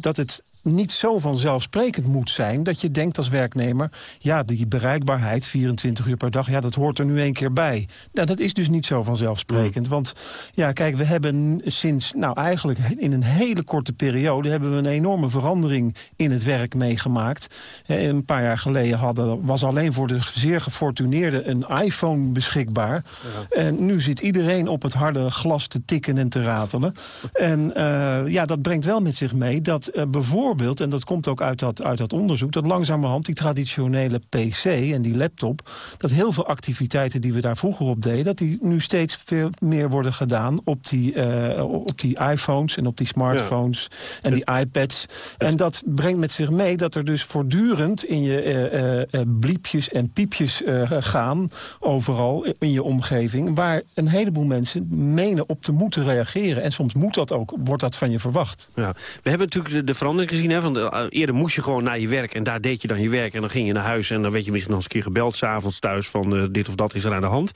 dat het niet zo vanzelfsprekend moet zijn... dat je denkt als werknemer, ja, die bereikbaarheid, 24 uur per dag... ja, dat hoort er nu een keer bij. Nou, dat is dus niet zo vanzelfsprekend. Mm. Want, ja, kijk, we hebben sinds, nou eigenlijk in een hele korte periode... hebben we een enorme verandering in het werk meegemaakt. Een paar jaar geleden hadden, was alleen voor de zeer gefortuneerden... een iPhone beschikbaar. Ja. En nu zit iedereen op het harde glas te tikken en te ratelen. En uh, ja, dat brengt wel met zich mee dat uh, bijvoorbeeld en dat komt ook uit dat, uit dat onderzoek... dat langzamerhand die traditionele PC en die laptop... dat heel veel activiteiten die we daar vroeger op deden... dat die nu steeds veel meer worden gedaan op die, uh, op die iPhones en op die smartphones... en die iPads. En dat brengt met zich mee dat er dus voortdurend in je uh, uh, bliepjes en piepjes gaan... overal in je omgeving, waar een heleboel mensen menen op te moeten reageren. En soms moet dat ook, wordt dat van je verwacht. Ja. We hebben natuurlijk de, verandering gezien. Hè, van de, eerder moest je gewoon naar je werk en daar deed je dan je werk... en dan ging je naar huis en dan werd je misschien nog eens een keer gebeld... s'avonds thuis van dit of dat is er aan de hand.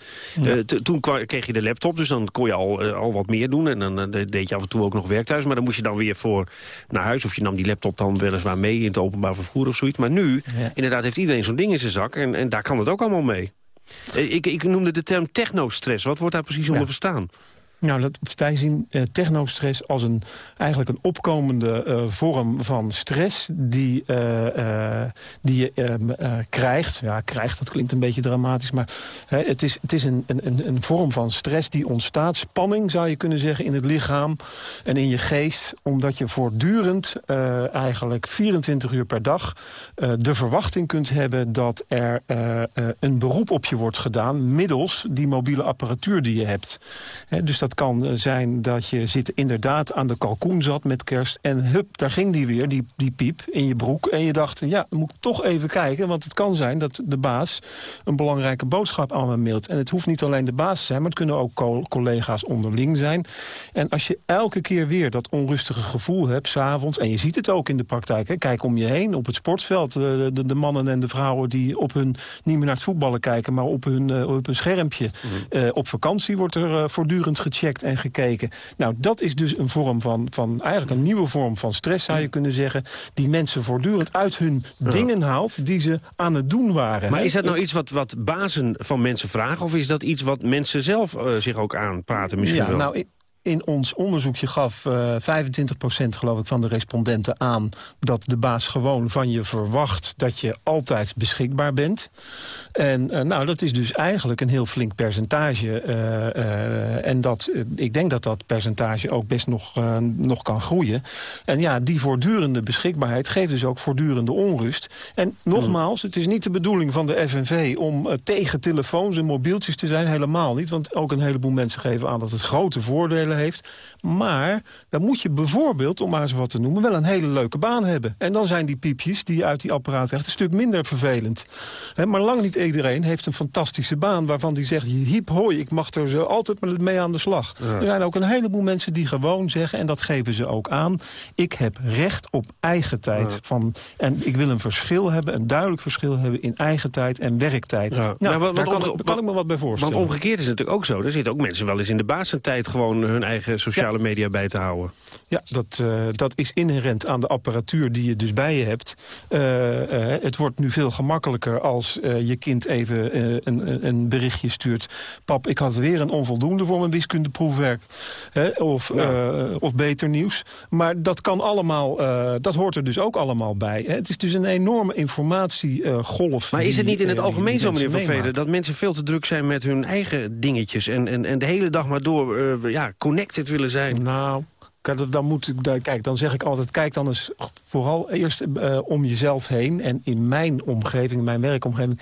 toen kreeg je de laptop, dus dan kon je al, al wat meer doen. En dan deed je af en toe ook nog werk thuis. Maar dan moest je dan weer voor naar huis. Of je nam die laptop dan weliswaar mee in het openbaar vervoer of zoiets. Maar nu, inderdaad, heeft iedereen zo'n ding in zijn zak. En, en daar kan het ook allemaal mee. Eh, ik, ik noemde de term technostress. Wat wordt daar precies onder verstaan? Nou, dat, wij zien uh, technostress als een, eigenlijk een opkomende uh, vorm van stress... die, uh, die je ehm, krijgt. Ja, krijgt, dat klinkt een beetje dramatisch... maar het is, het is een, een, een vorm van stress die ontstaat. Spanning, zou je kunnen zeggen, in het lichaam en in je geest... omdat je voortdurend, eigenlijk 24 uur per dag... de verwachting kunt hebben dat er een beroep op je wordt gedaan... middels die mobiele apparatuur die je hebt. dus dat kan eh, zijn dat je zit inderdaad aan de kalkoen zat met kerst... en hup, daar ging die weer, die, die piep, in je broek. En je dacht, ja, moet ik toch even kijken... want het kan zijn dat de baas een belangrijke boodschap aan me mailt. En het hoeft niet alleen de baas te zijn... maar het kunnen ook collega's onderling zijn. En als je elke keer weer dat onrustige gevoel hebt, s'avonds... en je ziet het ook in de praktijk, hè, kijk om je heen op het sportveld... Eh, de, de, mannen en de vrouwen die op hun, niet meer naar het voetballen kijken... maar op hun, uh, op hun schermpje. Mhm. op vakantie wordt er voortdurend gecheckt en gekeken. Nou, dat is dus een vorm van, van eigenlijk een nieuwe vorm van stress, zou je kunnen zeggen. Die mensen voortdurend uit hun dingen haalt die ze aan het doen waren. Maar is dat nou iets wat, wat bazen van mensen vragen? Of is dat iets wat mensen zelf uh, zich ook aanpraten misschien ja, wel? Nou, in ons onderzoekje gaf uh, 25% geloof ik van de respondenten aan... dat de baas gewoon van je verwacht dat je altijd beschikbaar bent. En uh, nou, dat is dus eigenlijk een heel flink percentage. Uh, en dat, ik denk dat dat percentage ook best nog, nog kan groeien. En ja, die voortdurende beschikbaarheid geeft dus ook voortdurende onrust. En nogmaals, het is niet de bedoeling van de FNV... om tegen telefoons en mobieltjes te zijn, helemaal niet. Want ook een heleboel mensen geven aan dat het grote voordelen heeft. Maar dan moet je bijvoorbeeld, om maar eens wat te noemen... wel een hele leuke baan hebben. En dan zijn die piepjes die uit die apparaat krijgt... een stuk minder vervelend. maar lang niet iedereen heeft een fantastische baan... waarvan die zegt, hiep hoi, ik mag er zo altijd mee aan de slag. Er zijn ook een heleboel mensen die gewoon zeggen... en dat geven ze ook aan... ik heb recht op eigen tijd. Van, en ik wil een verschil hebben, een duidelijk verschil hebben... in eigen tijd en werktijd. Nou, daar kan, kan, ik me wat bij voorstellen. Want omgekeerd is het natuurlijk ook zo. Er zitten ook mensen wel eens in de basentijd... gewoon hun eigen sociale media bij te houden. Ja, dat, uh, dat is inherent aan de apparatuur die je dus bij je hebt. Uh, uh, het wordt nu veel gemakkelijker als je kind even een, een berichtje stuurt. Pap, ik had weer een onvoldoende voor mijn wiskundeproefwerk. Hè, of, of beter nieuws. Maar dat kan allemaal, dat hoort er dus ook allemaal bij. Hè. Het is dus een enorme informatiegolf. Maar is het niet in het algemeen zo, meneer Van Veden... dat mensen veel te druk zijn met hun eigen dingetjes... en, en, en de hele dag maar door ja, connected willen zijn? Nou, dan moet ik, kijk, dan zeg ik altijd, kijk dan eens vooral eerst uh, om jezelf heen. En in mijn omgeving, mijn werkomgeving,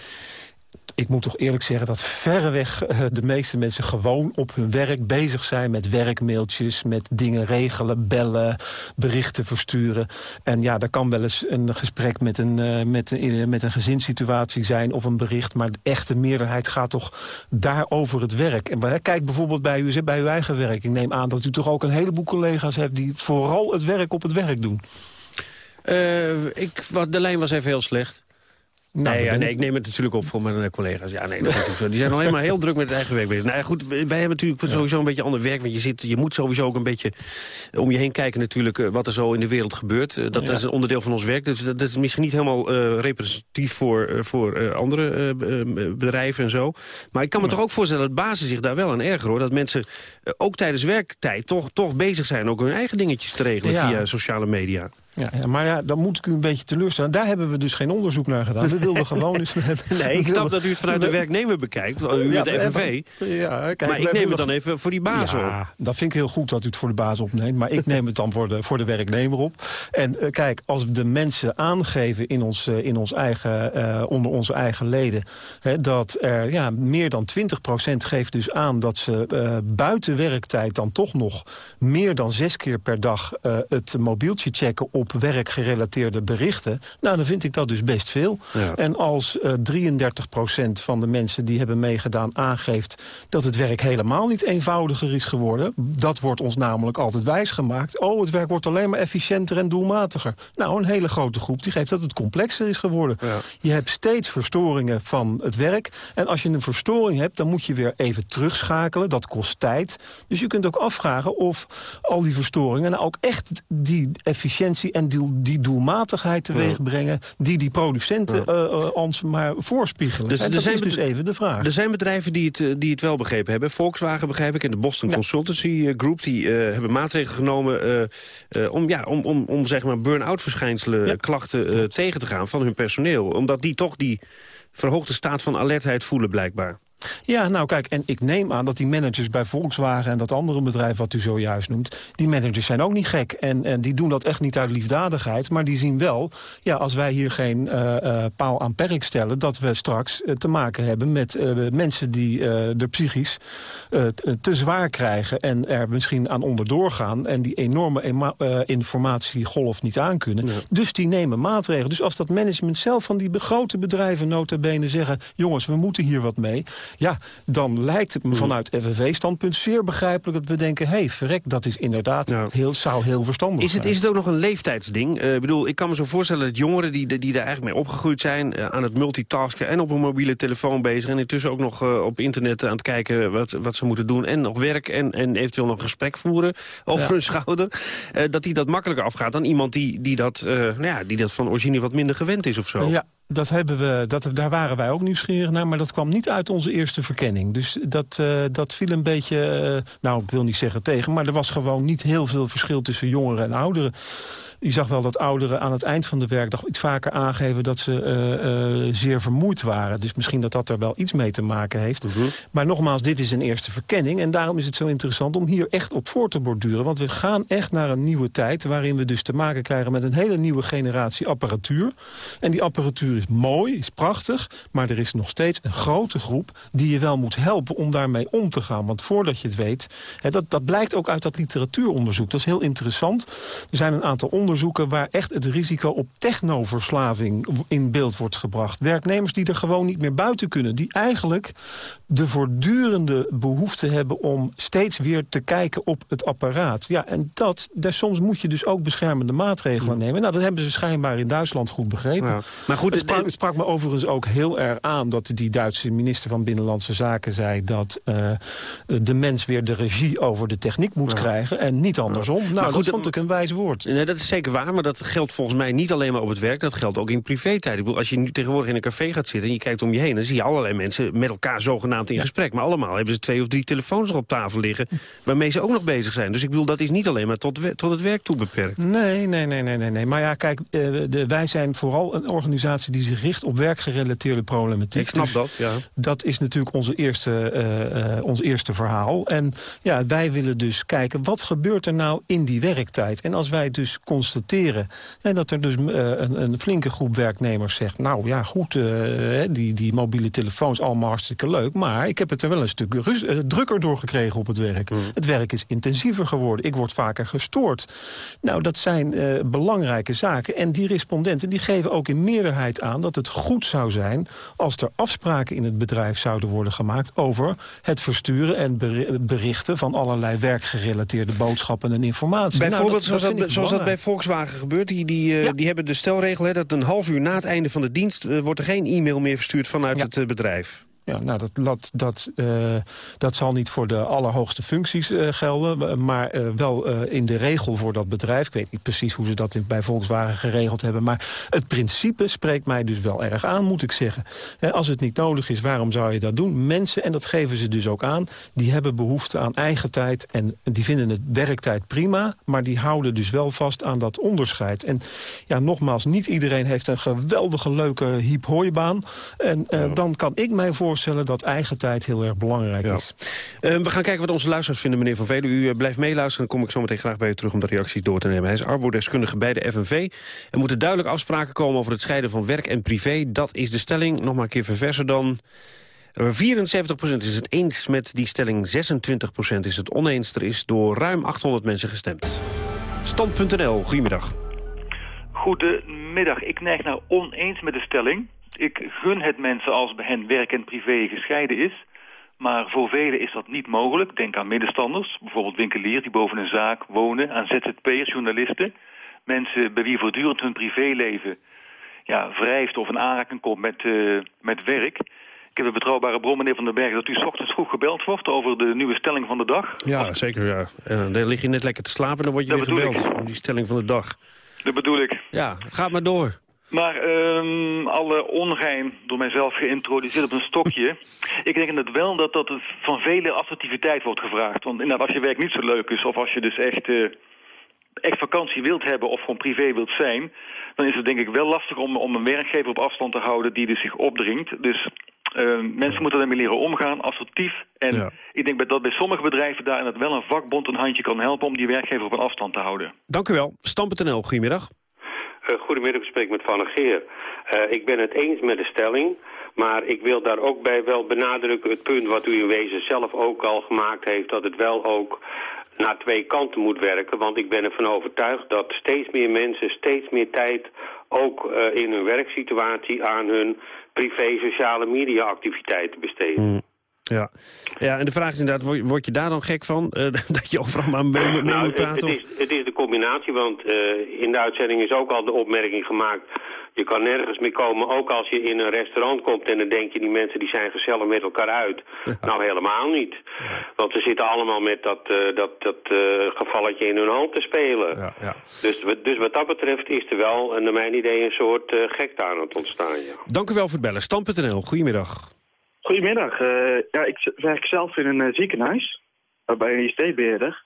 ik moet toch eerlijk zeggen dat verreweg uh, de meeste mensen gewoon op hun werk bezig zijn met werkmailtjes, met dingen regelen, bellen, berichten versturen. En ja, daar kan wel eens een gesprek met een, uh, met een, met een gezinssituatie zijn of een bericht, maar de echte meerderheid gaat toch daar over het werk. En kijk bijvoorbeeld bij u, bij uw eigen werk. Ik neem aan dat u toch ook een heleboel collega's hebt die vooral het werk op het werk doen. Ik, de lijn was even heel slecht. Nou, nee, ja, nee, ik neem het natuurlijk op voor mijn eh, collega's. Ja, nee, dat is ook zo. Die zijn nog helemaal heel druk met het eigen werk bezig. Nou ja, goed, wij hebben natuurlijk sowieso een beetje ander werk. Want je, zit, je moet sowieso ook een beetje om je heen kijken natuurlijk... Eh, wat er zo in de wereld gebeurt. Eh, dat is een onderdeel van ons werk. Dus dat is misschien niet helemaal uh, representatief voor, voor uh, andere bedrijven en zo. Maar ik kan me toch ook voorstellen dat bazen zich daar wel aan erger hoor. Dat mensen ook tijdens werktijd toch, toch bezig zijn... ook hun eigen dingetjes te regelen via sociale media. Ja, maar ja, dan moet ik u een beetje teleurstellen. Daar hebben we dus geen onderzoek naar gedaan. We wilden gewoon eens... [LAUGHS] nee, ik snap dat u het vanuit de werknemer bekijkt. U ja, het FNV. Ja, kijk, maar ik neem het dan even voor die baas ja, op. dat vind ik heel goed dat u het voor de baas opneemt. Maar ik neem het dan voor de, voor de werknemer op. En uh, kijk, als de mensen aangeven in ons, uh, in ons eigen, uh, onder onze eigen leden... Hè, dat er ja, meer dan 20% geeft dus aan dat ze buiten werktijd... dan toch nog meer dan zes keer per dag het mobieltje checken op werk gerelateerde berichten... nou, dan vind ik dat dus best veel. En als uh, 33% van de mensen die hebben meegedaan aangeeft... dat het werk helemaal niet eenvoudiger is geworden... dat wordt ons namelijk altijd wijsgemaakt. Oh, het werk wordt alleen maar efficiënter en doelmatiger. Nou, een hele grote groep die geeft dat het complexer is geworden. Je hebt steeds verstoringen van het werk. En als je een verstoring hebt, dan moet je weer even terugschakelen. Dat kost tijd. Dus je kunt ook afvragen of al die verstoringen... nou ook echt die efficiëntie en die, die doelmatigheid teweeg brengen... die die producenten ja. uh, ons maar voorspiegelen. Dus, dat is dus even de vraag. Er zijn bedrijven die het, eh, die het wel begrepen hebben. Volkswagen begrijp ik en de Boston Consultancy eh, Group... die hebben maatregelen genomen om, ja, om, om, om zeg maar burn-out verschijnselen... Klachten tegen te gaan van hun personeel. Omdat die toch die verhoogde staat van alertheid voelen blijkbaar. Ja, nou kijk, en ik neem aan dat die managers bij Volkswagen... en dat andere bedrijf wat u zojuist noemt... die managers zijn ook niet gek. En, en die doen dat echt niet uit liefdadigheid. Maar die zien wel, ja, als wij hier geen uh, uh, paal aan perk stellen... dat we straks uh, te maken hebben met mensen die er psychisch te zwaar krijgen... en er misschien aan onderdoor gaan... en die enorme informatiegolf niet aankunnen. Ja. Dus die nemen maatregelen. Dus als dat management zelf van die grote bedrijven nota bene zeggen... jongens, we moeten hier wat mee ja, dan lijkt het me vanuit FNV-standpunt zeer begrijpelijk... dat we denken, hé, hey, verrek, dat is inderdaad heel, zou heel verstandig is het, Is het ook nog een leeftijdsding? Uh, ik bedoel, ik kan me zo voorstellen dat jongeren die, die daar eigenlijk mee opgegroeid zijn... Uh, aan het multitasken en op een mobiele telefoon bezig... en intussen ook nog uh, op internet aan het kijken wat, wat ze moeten doen... en nog werk en, en eventueel nog gesprek voeren over ja. hun schouder... dat die dat makkelijker afgaat dan iemand die, die, dat, nou ja, die dat van origine wat minder gewend is of zo. Ja, dat hebben we, dat, daar waren wij ook nieuwsgierig naar, maar dat kwam niet uit onze eerste verkenning. Dus dat, uh, dat viel een beetje, uh, nou ik wil niet zeggen tegen... maar er was gewoon niet heel veel verschil tussen jongeren en ouderen. Je zag wel dat ouderen aan het eind van de werkdag iets vaker aangeven dat ze uh, uh, zeer vermoeid waren. Dus misschien dat dat er wel iets mee te maken heeft. -hmm. Maar nogmaals, dit is een eerste verkenning. En daarom is het zo interessant om hier echt op voor te borduren. Want we gaan echt naar een nieuwe tijd... waarin we dus te maken krijgen met een hele nieuwe generatie apparatuur. En die apparatuur is mooi, is prachtig. Maar er is nog steeds een grote groep die je wel moet helpen om daarmee om te gaan. Want voordat je het weet, hè, dat, dat blijkt ook uit dat literatuuronderzoek. Dat is heel interessant. Er zijn een aantal onderzoeken onderzoeken waar echt het risico op technoverslaving in beeld wordt gebracht. Werknemers die er gewoon niet meer buiten kunnen. Die eigenlijk de voortdurende behoefte hebben om steeds weer te kijken op het apparaat. Ja, en dat, daar soms moet je dus ook beschermende maatregelen nemen. Nou, dat hebben ze schijnbaar in Duitsland goed begrepen. Ja. Maar goed, het sprak, het sprak, me overigens ook heel erg aan dat die Duitse minister van Binnenlandse Zaken zei dat uh, de mens weer de regie over de techniek moet ja. krijgen en niet andersom. Nou, goed, dat vond ik een wijs woord. Nee, dat is zeker waar, maar dat geldt volgens mij niet alleen maar op het werk. Dat geldt ook in privé-tijd. Ik bedoel, als je nu tegenwoordig in een café gaat zitten en je kijkt om je heen... dan zie je allerlei mensen met elkaar zogenaamd in gesprek. Maar allemaal hebben ze twee of drie telefoons op tafel liggen... waarmee ze ook nog bezig zijn. Dus ik bedoel, dat is niet alleen maar tot, tot het werk toe beperkt. Nee, nee, nee, nee, nee. nee. Maar ja, kijk, uh, de, wij zijn vooral een organisatie die zich richt op werkgerelateerde problematiek. Ik snap dus dat, ja. Dat is natuurlijk onze eerste, uh, uh, ons eerste verhaal. En ja, wij willen dus kijken, wat gebeurt er nou in die werktijd? En als wij dus constateren en dat er dus uh, een, een, flinke groep werknemers zegt... nou ja, goed, die, die mobiele telefoons allemaal hartstikke leuk... maar ik heb het er wel een stuk uh, drukker door gekregen op het werk. Mm. Het werk is intensiever geworden. Ik word vaker gestoord. Nou, dat zijn belangrijke zaken. En die respondenten die geven ook in meerderheid aan... dat het goed zou zijn als er afspraken in het bedrijf zouden worden gemaakt... over het versturen en berichten van allerlei werkgerelateerde boodschappen en informatie. Bijvoorbeeld nou, dat, zoals, dat, zoals dat bij Volkswagen gebeurt. Die, die, uh, ja. die hebben de stelregel hè, dat een half uur na het einde van de dienst... Uh, wordt er geen e-mail meer verstuurd vanuit ja. het uh, bedrijf. Ja, nou, dat, dat, dat, uh, dat zal niet voor de allerhoogste functies uh, gelden... maar uh, wel in de regel voor dat bedrijf. Ik weet niet precies hoe ze dat bij Volkswagen geregeld hebben... maar het principe spreekt mij dus wel erg aan, moet ik zeggen. als het niet nodig is, waarom zou je dat doen? Mensen, en dat geven ze dus ook aan... die hebben behoefte aan eigen tijd en die vinden het werktijd prima... maar die houden dus wel vast aan dat onderscheid. En ja, nogmaals, niet iedereen heeft een geweldige leuke hiep-hooibaan. En ja. dan kan ik mij voor voorstellen dat eigen tijd heel erg belangrijk ja. is. Uh, we gaan kijken wat onze luisteraars vinden, meneer Van Velen. U uh, blijft meeluisteren, dan kom ik zo meteen graag bij u terug om de reacties door te nemen. Hij is arbodeskundige bij de FNV. Er moeten duidelijk afspraken komen over het scheiden van werk en privé. Dat is de stelling. Nog maar een keer verversen dan. 74% is het eens met die stelling, 26% is het oneens. Er is door ruim 800 mensen gestemd. Stand.nl, goedemiddag. Goedemiddag. Ik neig naar oneens met de stelling. Ik gun het mensen als bij hen werk en privé gescheiden is. Maar voor velen is dat niet mogelijk. Denk aan middenstanders, bijvoorbeeld winkeliers die boven een zaak wonen. Aan ZZP'ers, journalisten. Mensen bij wie voortdurend hun privéleven ja, wrijft of een aanraking komt met, uh, met werk. Ik heb een betrouwbare bron, meneer Van den Berg, dat u s ochtends vroeg gebeld wordt over de nieuwe stelling van de dag. Ja, zeker. Ja. En dan lig je net lekker te slapen en dan word je weer gebeld om die stelling van de dag. Dat bedoel ik. Ja, gaat maar door. Maar um, alle ongein door mijzelf geïntroduceerd op een stokje. [LAUGHS] ik denk dat wel dat, dat van vele assertiviteit wordt gevraagd. Want inderdaad, als je werk niet zo leuk is... of als je dus echt, uh, echt vakantie wilt hebben of gewoon privé wilt zijn... dan is het denk ik wel lastig om, om een werkgever op afstand te houden... die dus zich opdringt. Dus uh, mensen moeten daarmee leren omgaan, assertief. En ja. ik denk dat bij sommige bedrijven daar dat wel een vakbond een handje kan helpen... om die werkgever op een afstand te houden. Dank u wel. Stam.nl, goedemiddag. Uh, goedemiddag, ik spreek met Van der Geer. Uh, ik ben het eens met de stelling, maar ik wil daar ook bij wel benadrukken het punt wat u in wezen zelf ook al gemaakt heeft, dat het wel ook naar twee kanten moet werken. Want ik ben ervan overtuigd dat steeds meer mensen steeds meer tijd ook uh, in hun werksituatie aan hun privé sociale media activiteiten besteden. Mm. Ja. ja, en de vraag is inderdaad, word, je daar dan gek van? Uh, [LAUGHS] dat je overal maar mee, mee nou, moet praten? Het, het, is, het is de combinatie, want uh, in de uitzending is ook al de opmerking gemaakt... je kan nergens meer komen, ook als je in een restaurant komt... en dan denk je, die mensen die zijn gezellig met elkaar uit. Ja. Nou, helemaal niet. Want ze zitten allemaal met dat, uh, dat, dat gevalletje in hun hand te spelen. Ja, ja. Dus, dus wat dat betreft is er wel, naar mijn idee, een soort gekte aan het ontstaan. Ja. Dank u wel voor het bellen. Stam.nl, goedemiddag. Goedemiddag. Uh, ja, ik werk zelf in een uh, ziekenhuis, bij een ICT-beheerder.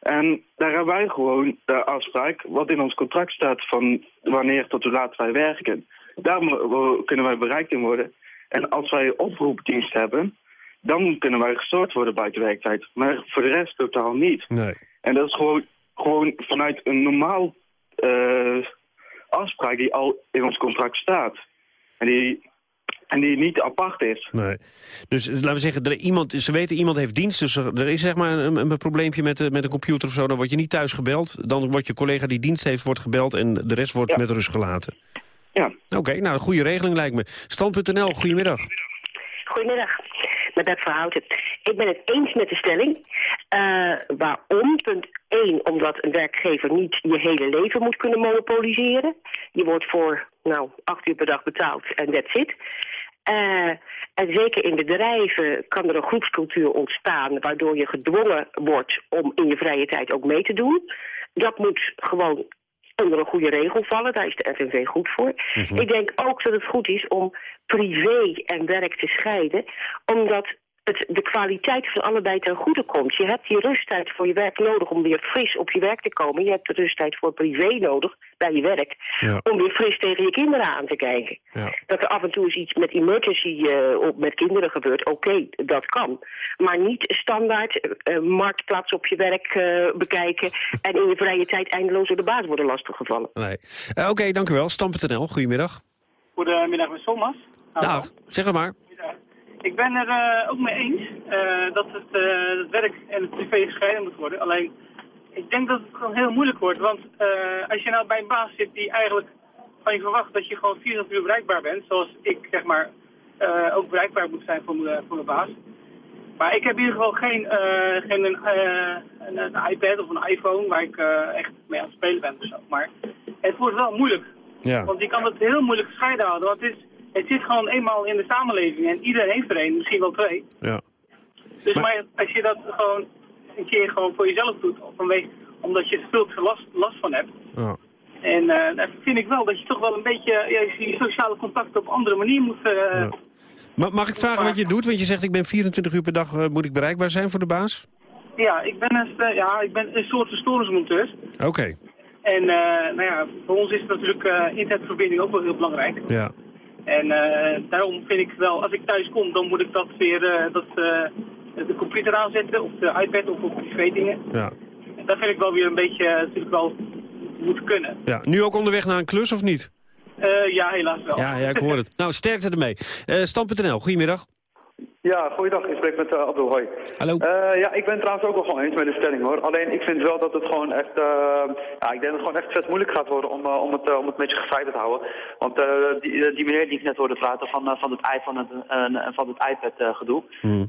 En daar hebben wij gewoon de afspraak, wat in ons contract staat van wanneer tot hoe laat wij werken. Daar kunnen wij bereikt in worden. En als wij oproepdienst hebben, dan kunnen wij gestoord worden buiten werktijd. Maar voor de rest totaal niet. Nee. En dat is gewoon, gewoon vanuit een normaal uh, afspraak die al in ons contract staat. En die en die niet apart is. Nee. Dus laten we zeggen, er, iemand, ze weten iemand heeft dienst, dus er is zeg maar een, een probleempje met, met een computer of zo, dan word je niet thuis gebeld. Dan wordt je collega die dienst heeft, wordt gebeld en de rest wordt ja. met rust gelaten. Ja. Oké, okay, nou een goede regeling lijkt me. Stand.nl, goedemiddag. Goedemiddag. Met dat verhoudt het. Ik ben het eens met de stelling. Uh, waarom? Punt 1, omdat een werkgever niet je hele leven moet kunnen monopoliseren. Je wordt voor, nou, acht uur per dag betaald en that's it. Uh, en zeker in bedrijven kan er een groepscultuur ontstaan... waardoor je gedwongen wordt om in je vrije tijd ook mee te doen. Dat moet gewoon onder een goede regel vallen. Daar is de FNV goed voor. Mm -hmm. Ik denk ook dat het goed is om privé en werk te scheiden. Omdat het de kwaliteit van allebei ten goede komt. Je hebt die rusttijd voor je werk nodig om weer fris op je werk te komen. Je hebt de rusttijd voor privé nodig bij je werk. Ja. Om weer fris tegen je kinderen aan te kijken. Ja. Dat er af en toe eens iets met emergency uh, op, met kinderen gebeurt. Oké, okay, dat kan. Maar niet standaard uh, marktplaats op je werk uh, bekijken. en in je vrije tijd eindeloos door de baas worden lastiggevallen. Nee. Oké, okay, dank u wel. Stam.nl, goedemiddag. Goedemiddag, met Thomas. Dag, zeg het maar. Ik ben er uh, ook mee eens uh, dat het, uh, het werk en het privé gescheiden moet worden. Alleen, ik denk dat het gewoon heel moeilijk wordt. Want als je nou bij een baas zit die eigenlijk van je verwacht dat je gewoon 24 uur bereikbaar bent. Zoals ik, zeg maar, ook bereikbaar moet zijn voor mijn, voor mijn baas. Maar ik heb in ieder geval geen, geen een, een, een, iPad of een iPhone waar ik echt mee aan het spelen ben of zo. Maar het wordt wel moeilijk. Ja. Want je kan het heel moeilijk gescheiden houden. Want het is het zit gewoon eenmaal in de samenleving en iedereen heeft er een, misschien wel twee. Ja. Dus maar, maar als je dat gewoon een keer gewoon voor jezelf doet, vanwege, omdat je er veel te last, last van hebt. Ja. En uh, dan vind ik wel dat je toch wel een beetje ja, je sociale contacten op andere manier moet... Uh, ja. Mag ik vragen wat je doet? Want je zegt ik ben 24 uur per dag uh, moet ik bereikbaar zijn voor de baas? Ja, ik ben een, ja, ik ben een soort verstoringmonteur. Oké. Okay. En nou ja, voor ons is natuurlijk internetverbinding ook wel heel belangrijk. Ja. En uh, daarom vind ik wel, als ik thuis kom, dan moet ik dat weer uh, dat, uh, de computer aanzetten, of de iPad of op privé dingen. Ja. En dat vind ik wel weer een beetje natuurlijk wel moeten kunnen. Ja, nu ook onderweg naar een klus of niet? ja, helaas wel. Ja, ja ik hoor het. nou, sterkte ermee. Stam.nl, goedemiddag. Ja, goeiedag. Ik spreek met uh, Abdul. Hoi. Hallo. Uh, ja, ik ben trouwens ook wel gewoon eens met de stelling hoor. Alleen ik vind wel dat het gewoon echt, uh, ja, ik denk dat het gewoon echt vet moeilijk gaat worden om, om, het, om het een beetje gescheiden te houden. Want die, die meneer die ik net hoorde praten van, van, het, van, het, van het iPad gedoe. Hmm.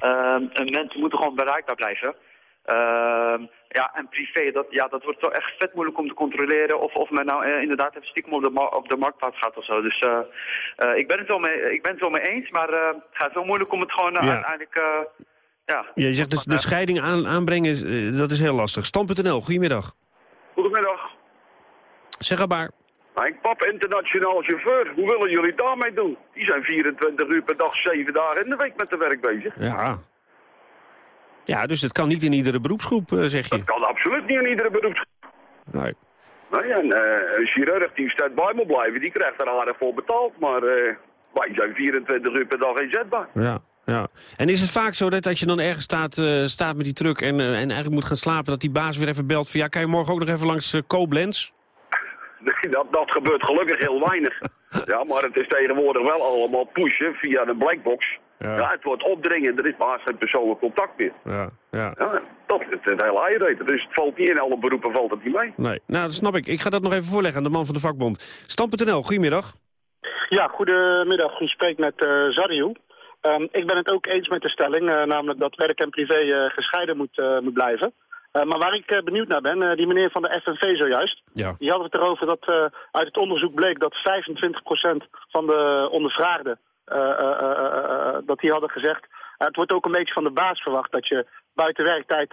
mensen moeten gewoon bereikbaar blijven. Ehm, ja, en privé, dat, ja, dat wordt wel echt vet moeilijk om te controleren of, of men nou uh, inderdaad even stiekem op de, op de marktplaats gaat of zo. Dus uh, uh, ik, ben het wel mee, ik ben het wel mee eens, maar het gaat wel moeilijk om het gewoon ja. uiteindelijk... ja, je zegt dus de scheiding aan, aanbrengen, dat is heel lastig. Stam.nl, goedemiddag. Goedemiddag. Zeg maar. Mijn pap, internationaal chauffeur, hoe willen jullie daarmee doen? Die zijn 24 uur per dag, 7 dagen in de week met de werk bezig. Ja, ja, dus het kan niet in iedere beroepsgroep, uh, zeg je? Dat kan absoluut niet in iedere beroepsgroep. Nee. Nee, en uh, een chirurg die staat bij me blijven, die krijgt er aardig voor betaald. Maar uh, wij zijn 24 uur per dag inzetbaar. Ja, ja. En is het vaak zo dat als je dan ergens staat, uh, staat met die truck en, en eigenlijk moet gaan slapen... dat die baas weer even belt van ja, kan je morgen ook nog even langs Koblenz? [LAUGHS] Nee, dat, dat gebeurt gelukkig heel weinig. [LAUGHS] ja, maar het is tegenwoordig wel allemaal pushen via de blackbox. Ja. ja. het wordt opdringen, er is baas geen persoonlijk contact meer. Ja, ja. ja dat is het hele eieren. Dus het valt niet in alle beroepen valt het niet mee. Nee, nou dat snap ik. Ik ga dat nog even voorleggen aan de man van de vakbond. Stam.nl, goedemiddag. Ja, goedemiddag. U spreekt met uh, Zariu. Um, ik ben het ook eens met de stelling, uh, namelijk dat werk en privé uh, gescheiden moet, moet blijven. maar waar ik benieuwd naar ben, die meneer van de FNV zojuist, ja. die hadden het erover dat uit het onderzoek bleek dat 25% van de ondervraagden eh, eh, eh, dat die hadden gezegd... het wordt ook een beetje van de baas verwacht dat je buiten werktijd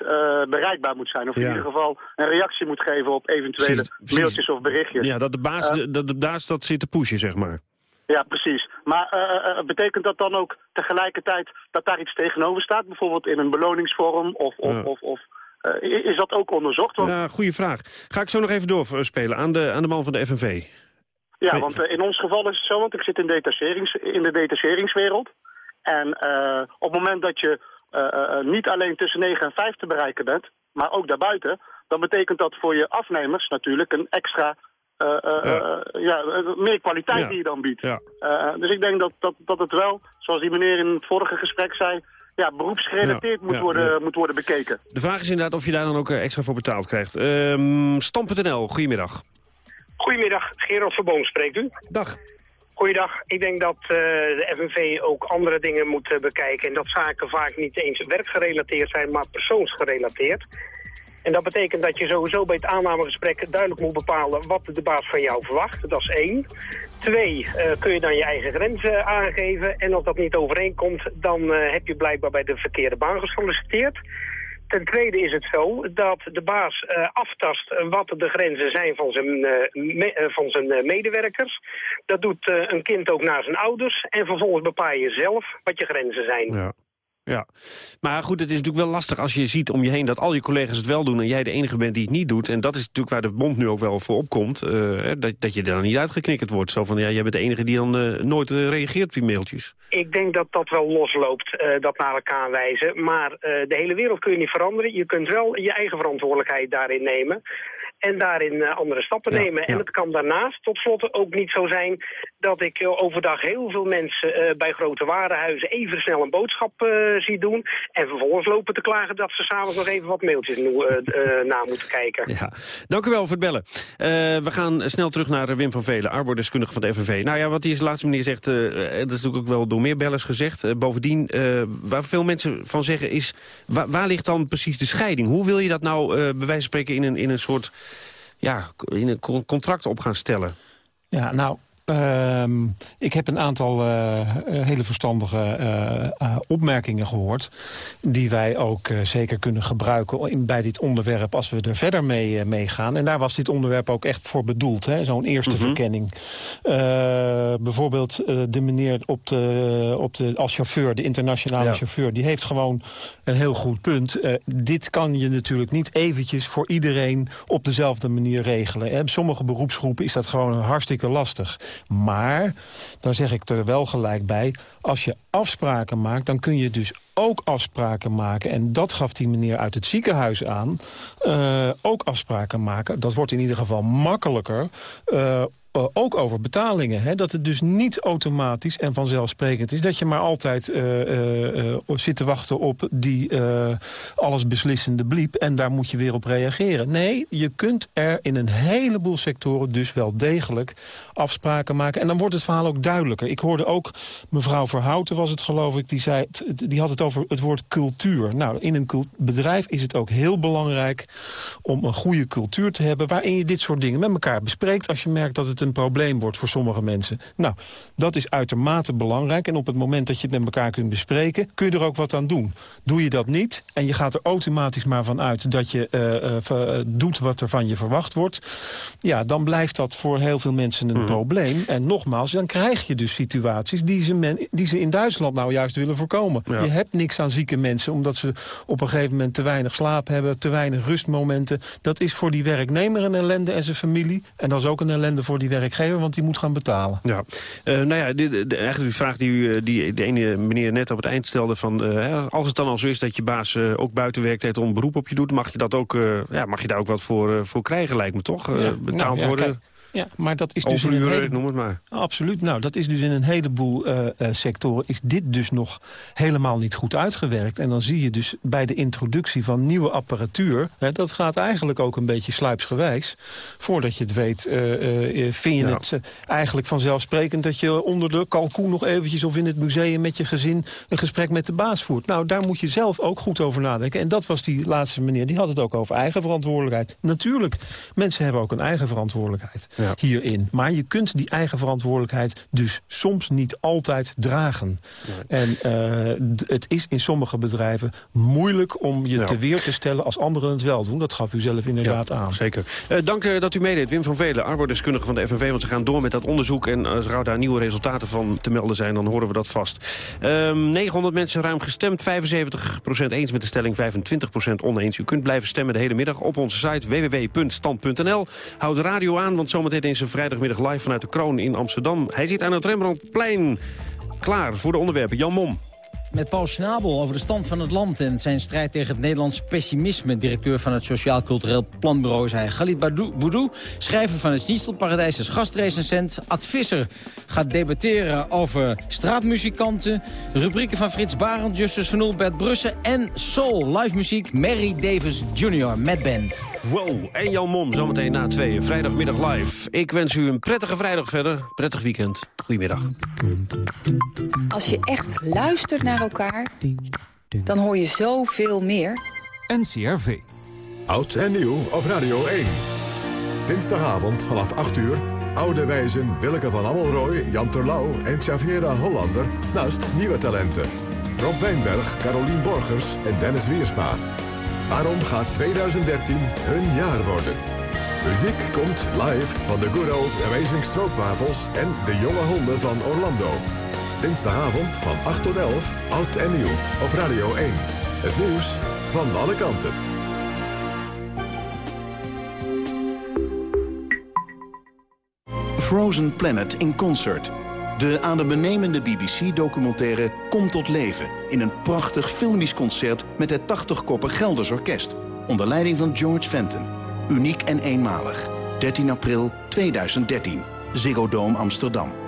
bereikbaar moet zijn. Of in ieder geval een reactie moet geven op eventuele mailtjes of berichtjes. Ja, dat de baas, dat de baas dat zit te pushen, zeg maar. Ja, precies. Maar uh, betekent dat dan ook tegelijkertijd dat daar iets tegenover staat? Bijvoorbeeld in een beloningsvorm of... of, of, of is dat ook onderzocht? Want... Ja, goede vraag. Ga ik zo nog even doorspelen aan de, aan de man van de FNV. Ja, want uh, in ons geval is het zo, want ik zit in, detacherings, in de detacheringswereld. En uh, op het moment dat je uh, niet alleen tussen 9 en 5 te bereiken bent, maar ook daarbuiten, dan betekent dat voor je afnemers natuurlijk een extra ja. ja. meer kwaliteit ja. die je dan biedt. Ja. dus ik denk dat, dat, dat het wel, zoals die meneer in het vorige gesprek zei, ja, beroepsgerelateerd moet, worden, moet worden bekeken. De vraag is inderdaad of je daar dan ook extra voor betaald krijgt. Um, Stam.nl, goedemiddag. Goedemiddag, Gerald Verboom spreekt u. Dag. Goeiedag. Ik denk dat uh, de FNV ook andere dingen moet uh, bekijken... en dat zaken vaak niet eens werkgerelateerd zijn, maar persoonsgerelateerd. En dat betekent dat je sowieso bij het aannamegesprek duidelijk moet bepalen... wat de baas van jou verwacht. Dat is één. Twee, uh, kun je dan je eigen grenzen aangeven. En als dat niet overeenkomt, dan heb je blijkbaar bij de verkeerde baan gesolliciteerd. Ten tweede is het zo dat de baas uh, aftast wat de grenzen zijn van zijn, me, uh, van zijn medewerkers. Dat doet een kind ook naar zijn ouders. En vervolgens bepaal je zelf wat je grenzen zijn. Ja. Ja, maar goed, het is natuurlijk wel lastig als je ziet om je heen... dat al je collega's het wel doen en jij de enige bent die het niet doet. En dat is natuurlijk waar de bond nu ook wel voor opkomt. Uh, dat, dat je dan niet uitgeknikkerd wordt. Zo van, ja, jij bent de enige die dan uh, nooit uh, reageert op die mailtjes. Ik denk dat dat wel losloopt, dat naar elkaar wijzen. Maar de hele wereld kun je niet veranderen. Je kunt wel je eigen verantwoordelijkheid daarin nemen en daarin andere stappen Ja, nemen. ja. En het kan daarnaast tot slot ook niet zo zijn dat ik uh, overdag heel veel mensen uh, bij grote warenhuizen even snel een boodschap zie doen en vervolgens lopen te klagen dat ze s'avonds nog even wat mailtjes nu, na moeten kijken. Ja, dank u wel voor het bellen. Eh, we gaan snel terug naar Wim van Velen, arbeidsdeskundige van de FNV. Nou ja, wat die laatste meneer zegt, eh, dat is natuurlijk ook wel door meer bellers gezegd. Eh, bovendien, eh, waar veel mensen van zeggen is, waar, waar ligt dan precies de scheiding? Hoe wil je dat nou, eh, bij wijze van spreken, in een, in een soort ja, in een con- contract op gaan stellen? Ja, nou, ehm, ik heb een aantal eh, eh, hele verstandige eh, opmerkingen gehoord... die wij ook zeker kunnen gebruiken in, bij dit onderwerp... als we er verder mee, eh, mee gaan. En daar was dit onderwerp ook echt voor bedoeld, hè, zo'n eerste Mhm. verkenning. Bijvoorbeeld de meneer op de, op de, als chauffeur, de internationale Ja. chauffeur... die heeft gewoon een heel goed punt. Dit kan je natuurlijk niet eventjes voor iedereen op dezelfde manier regelen. Hè. Sommige beroepsgroepen is dat gewoon hartstikke lastig. Maar, dan zeg ik er wel gelijk bij... als je afspraken maakt, dan kun je dus ook afspraken maken. En dat gaf die meneer uit het ziekenhuis aan. eh, ook afspraken maken. Dat wordt in ieder geval makkelijker... eh, eh, ook over betalingen. Hè? Dat het dus niet automatisch en vanzelfsprekend is... dat je maar altijd uh, zit te wachten op die allesbeslissende bliep... en daar moet je weer op reageren. Nee, je kunt er in een heleboel sectoren dus wel degelijk afspraken maken. En dan wordt het verhaal ook duidelijker. Ik hoorde ook mevrouw Verhouten, was het geloof ik... die, zei, die had het over het woord cultuur. Nou, in een bedrijf is het ook heel belangrijk... om een goede cultuur te hebben... waarin je dit soort dingen met elkaar bespreekt... als je merkt dat het een probleem wordt voor sommige mensen. Nou, dat is uitermate belangrijk. En op het moment dat je het met elkaar kunt bespreken... kun je er ook wat aan doen. Doe je dat niet en je gaat er automatisch maar van uit... dat je uh, doet wat er van je verwacht wordt... ja, dan blijft dat voor heel veel mensen een hmm. probleem. En nogmaals, dan krijg je dus situaties... die ze, men, die ze in Duitsland nou juist willen voorkomen. Je hebt niks aan zieke mensen... omdat ze op een gegeven moment te weinig slaap hebben... te weinig rustmomenten. Dat is voor die werknemer een ellende en zijn familie. En dat is ook een ellende voor die werkgever, want die moet gaan betalen. Ja, uh, nou ja, de, de, eigenlijk die vraag die, u, eh, die de ene meneer net op het eind stelde... van uh, als het dan al zo is dat je baas uh, ook buiten werktijd om beroep op je doet... mag je, dat ook, ja, mag je daar ook wat voor, voor krijgen, lijkt me toch? Ja, betaald nou, worden... Ja, maar dat is dus in een hele... noem het maar. Absoluut. Nou, dat is dus in een heleboel uh, sectoren is dit dus nog helemaal niet goed uitgewerkt. En dan zie je dus bij de introductie van nieuwe apparatuur... Hè, dat gaat eigenlijk ook een beetje sluipsgewijs. Voordat je het weet, uh, vind je het eigenlijk vanzelfsprekend... dat je onder de kalkoen nog eventjes of in het museum met je gezin... een gesprek met de baas voert. Nou, daar moet je zelf ook goed over nadenken. En dat was die laatste meneer, die had het ook over eigen verantwoordelijkheid. Natuurlijk, mensen hebben ook een eigen verantwoordelijkheid hierin. Maar je kunt die eigen verantwoordelijkheid dus soms niet altijd dragen. En uh, het is in sommige bedrijven moeilijk om je te weer te stellen als anderen het wel doen. Dat gaf u zelf inderdaad aan. Zeker. Uh, dank uh, dat u meedeed. Wim van Velen, arbeidsdeskundige van de FNV. Want ze gaan door met dat onderzoek. En als er daar nieuwe resultaten van te melden zijn, dan horen we dat vast. 900 ehm, mensen ruim gestemd. 75% eens met de stelling, 25% oneens. U kunt blijven stemmen de hele middag op onze site www.stand.nl. Houd de radio aan, want zometeen zometeen in zijn vrijdagmiddag live vanuit de Kroon in Amsterdam. Hij zit aan het Rembrandtplein klaar voor de onderwerpen. Jan Mom met Paul Schnabel over de stand van het land... en zijn strijd tegen het Nederlands pessimisme. Directeur van het Sociaal Cultureel Planbureau is hij. Galit Boudou, schrijver van het Sniestelparadijs, is gastrecensent. Ad Visser gaat debatteren over straatmuzikanten. Rubrieken van Frits Barend, Justus van Oel, Bert Brussen... en soul, live muziek, Mary Davis Jr. met band. Wow, en Jan Mom, zometeen na tweeën. Vrijdagmiddag live. Ik wens u een prettige vrijdag verder. Prettig weekend. Goedemiddag. Als je echt luistert naar elkaar, dan hoor je zoveel meer. NCRV. Oud en nieuw op Radio 1. Dinsdagavond vanaf 8 uur. Oude wijzen Willeke van Ammelrooy, Jan Terlouw en Xaviera Hollander... naast nieuwe talenten. Rob Wijnberg, Carolien Borgers en Dennis Wiersma. Waarom gaat 2013 hun jaar worden? Muziek komt live van de Good Old Amazing Stroopwafels en de jonge honden van Orlando. Dinsdagavond van 8 tot 11, oud en nieuw, op Radio 1. Het nieuws van alle kanten. Frozen Planet in Concert. De aan de benemende BBC-documentaire komt tot leven... in een prachtig filmisch concert met het 80-koppen Gelders Orkest... onder leiding van George Fenton. Uniek en eenmalig. 13 april 2013. Ziggo Dome Amsterdam.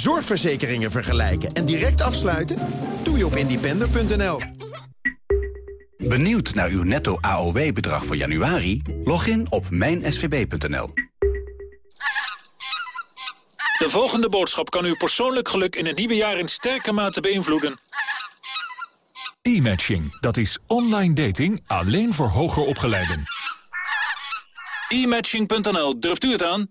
Zorgverzekeringen vergelijken en direct afsluiten? Doe je op independer.nl. Benieuwd naar uw netto AOW-bedrag voor januari? Log in op mijnsvb.nl. De volgende boodschap kan uw persoonlijk geluk in het nieuwe jaar in sterke mate beïnvloeden. E-matching, dat is online dating alleen voor hoger opgeleiden. E-matching.nl, durft u het aan?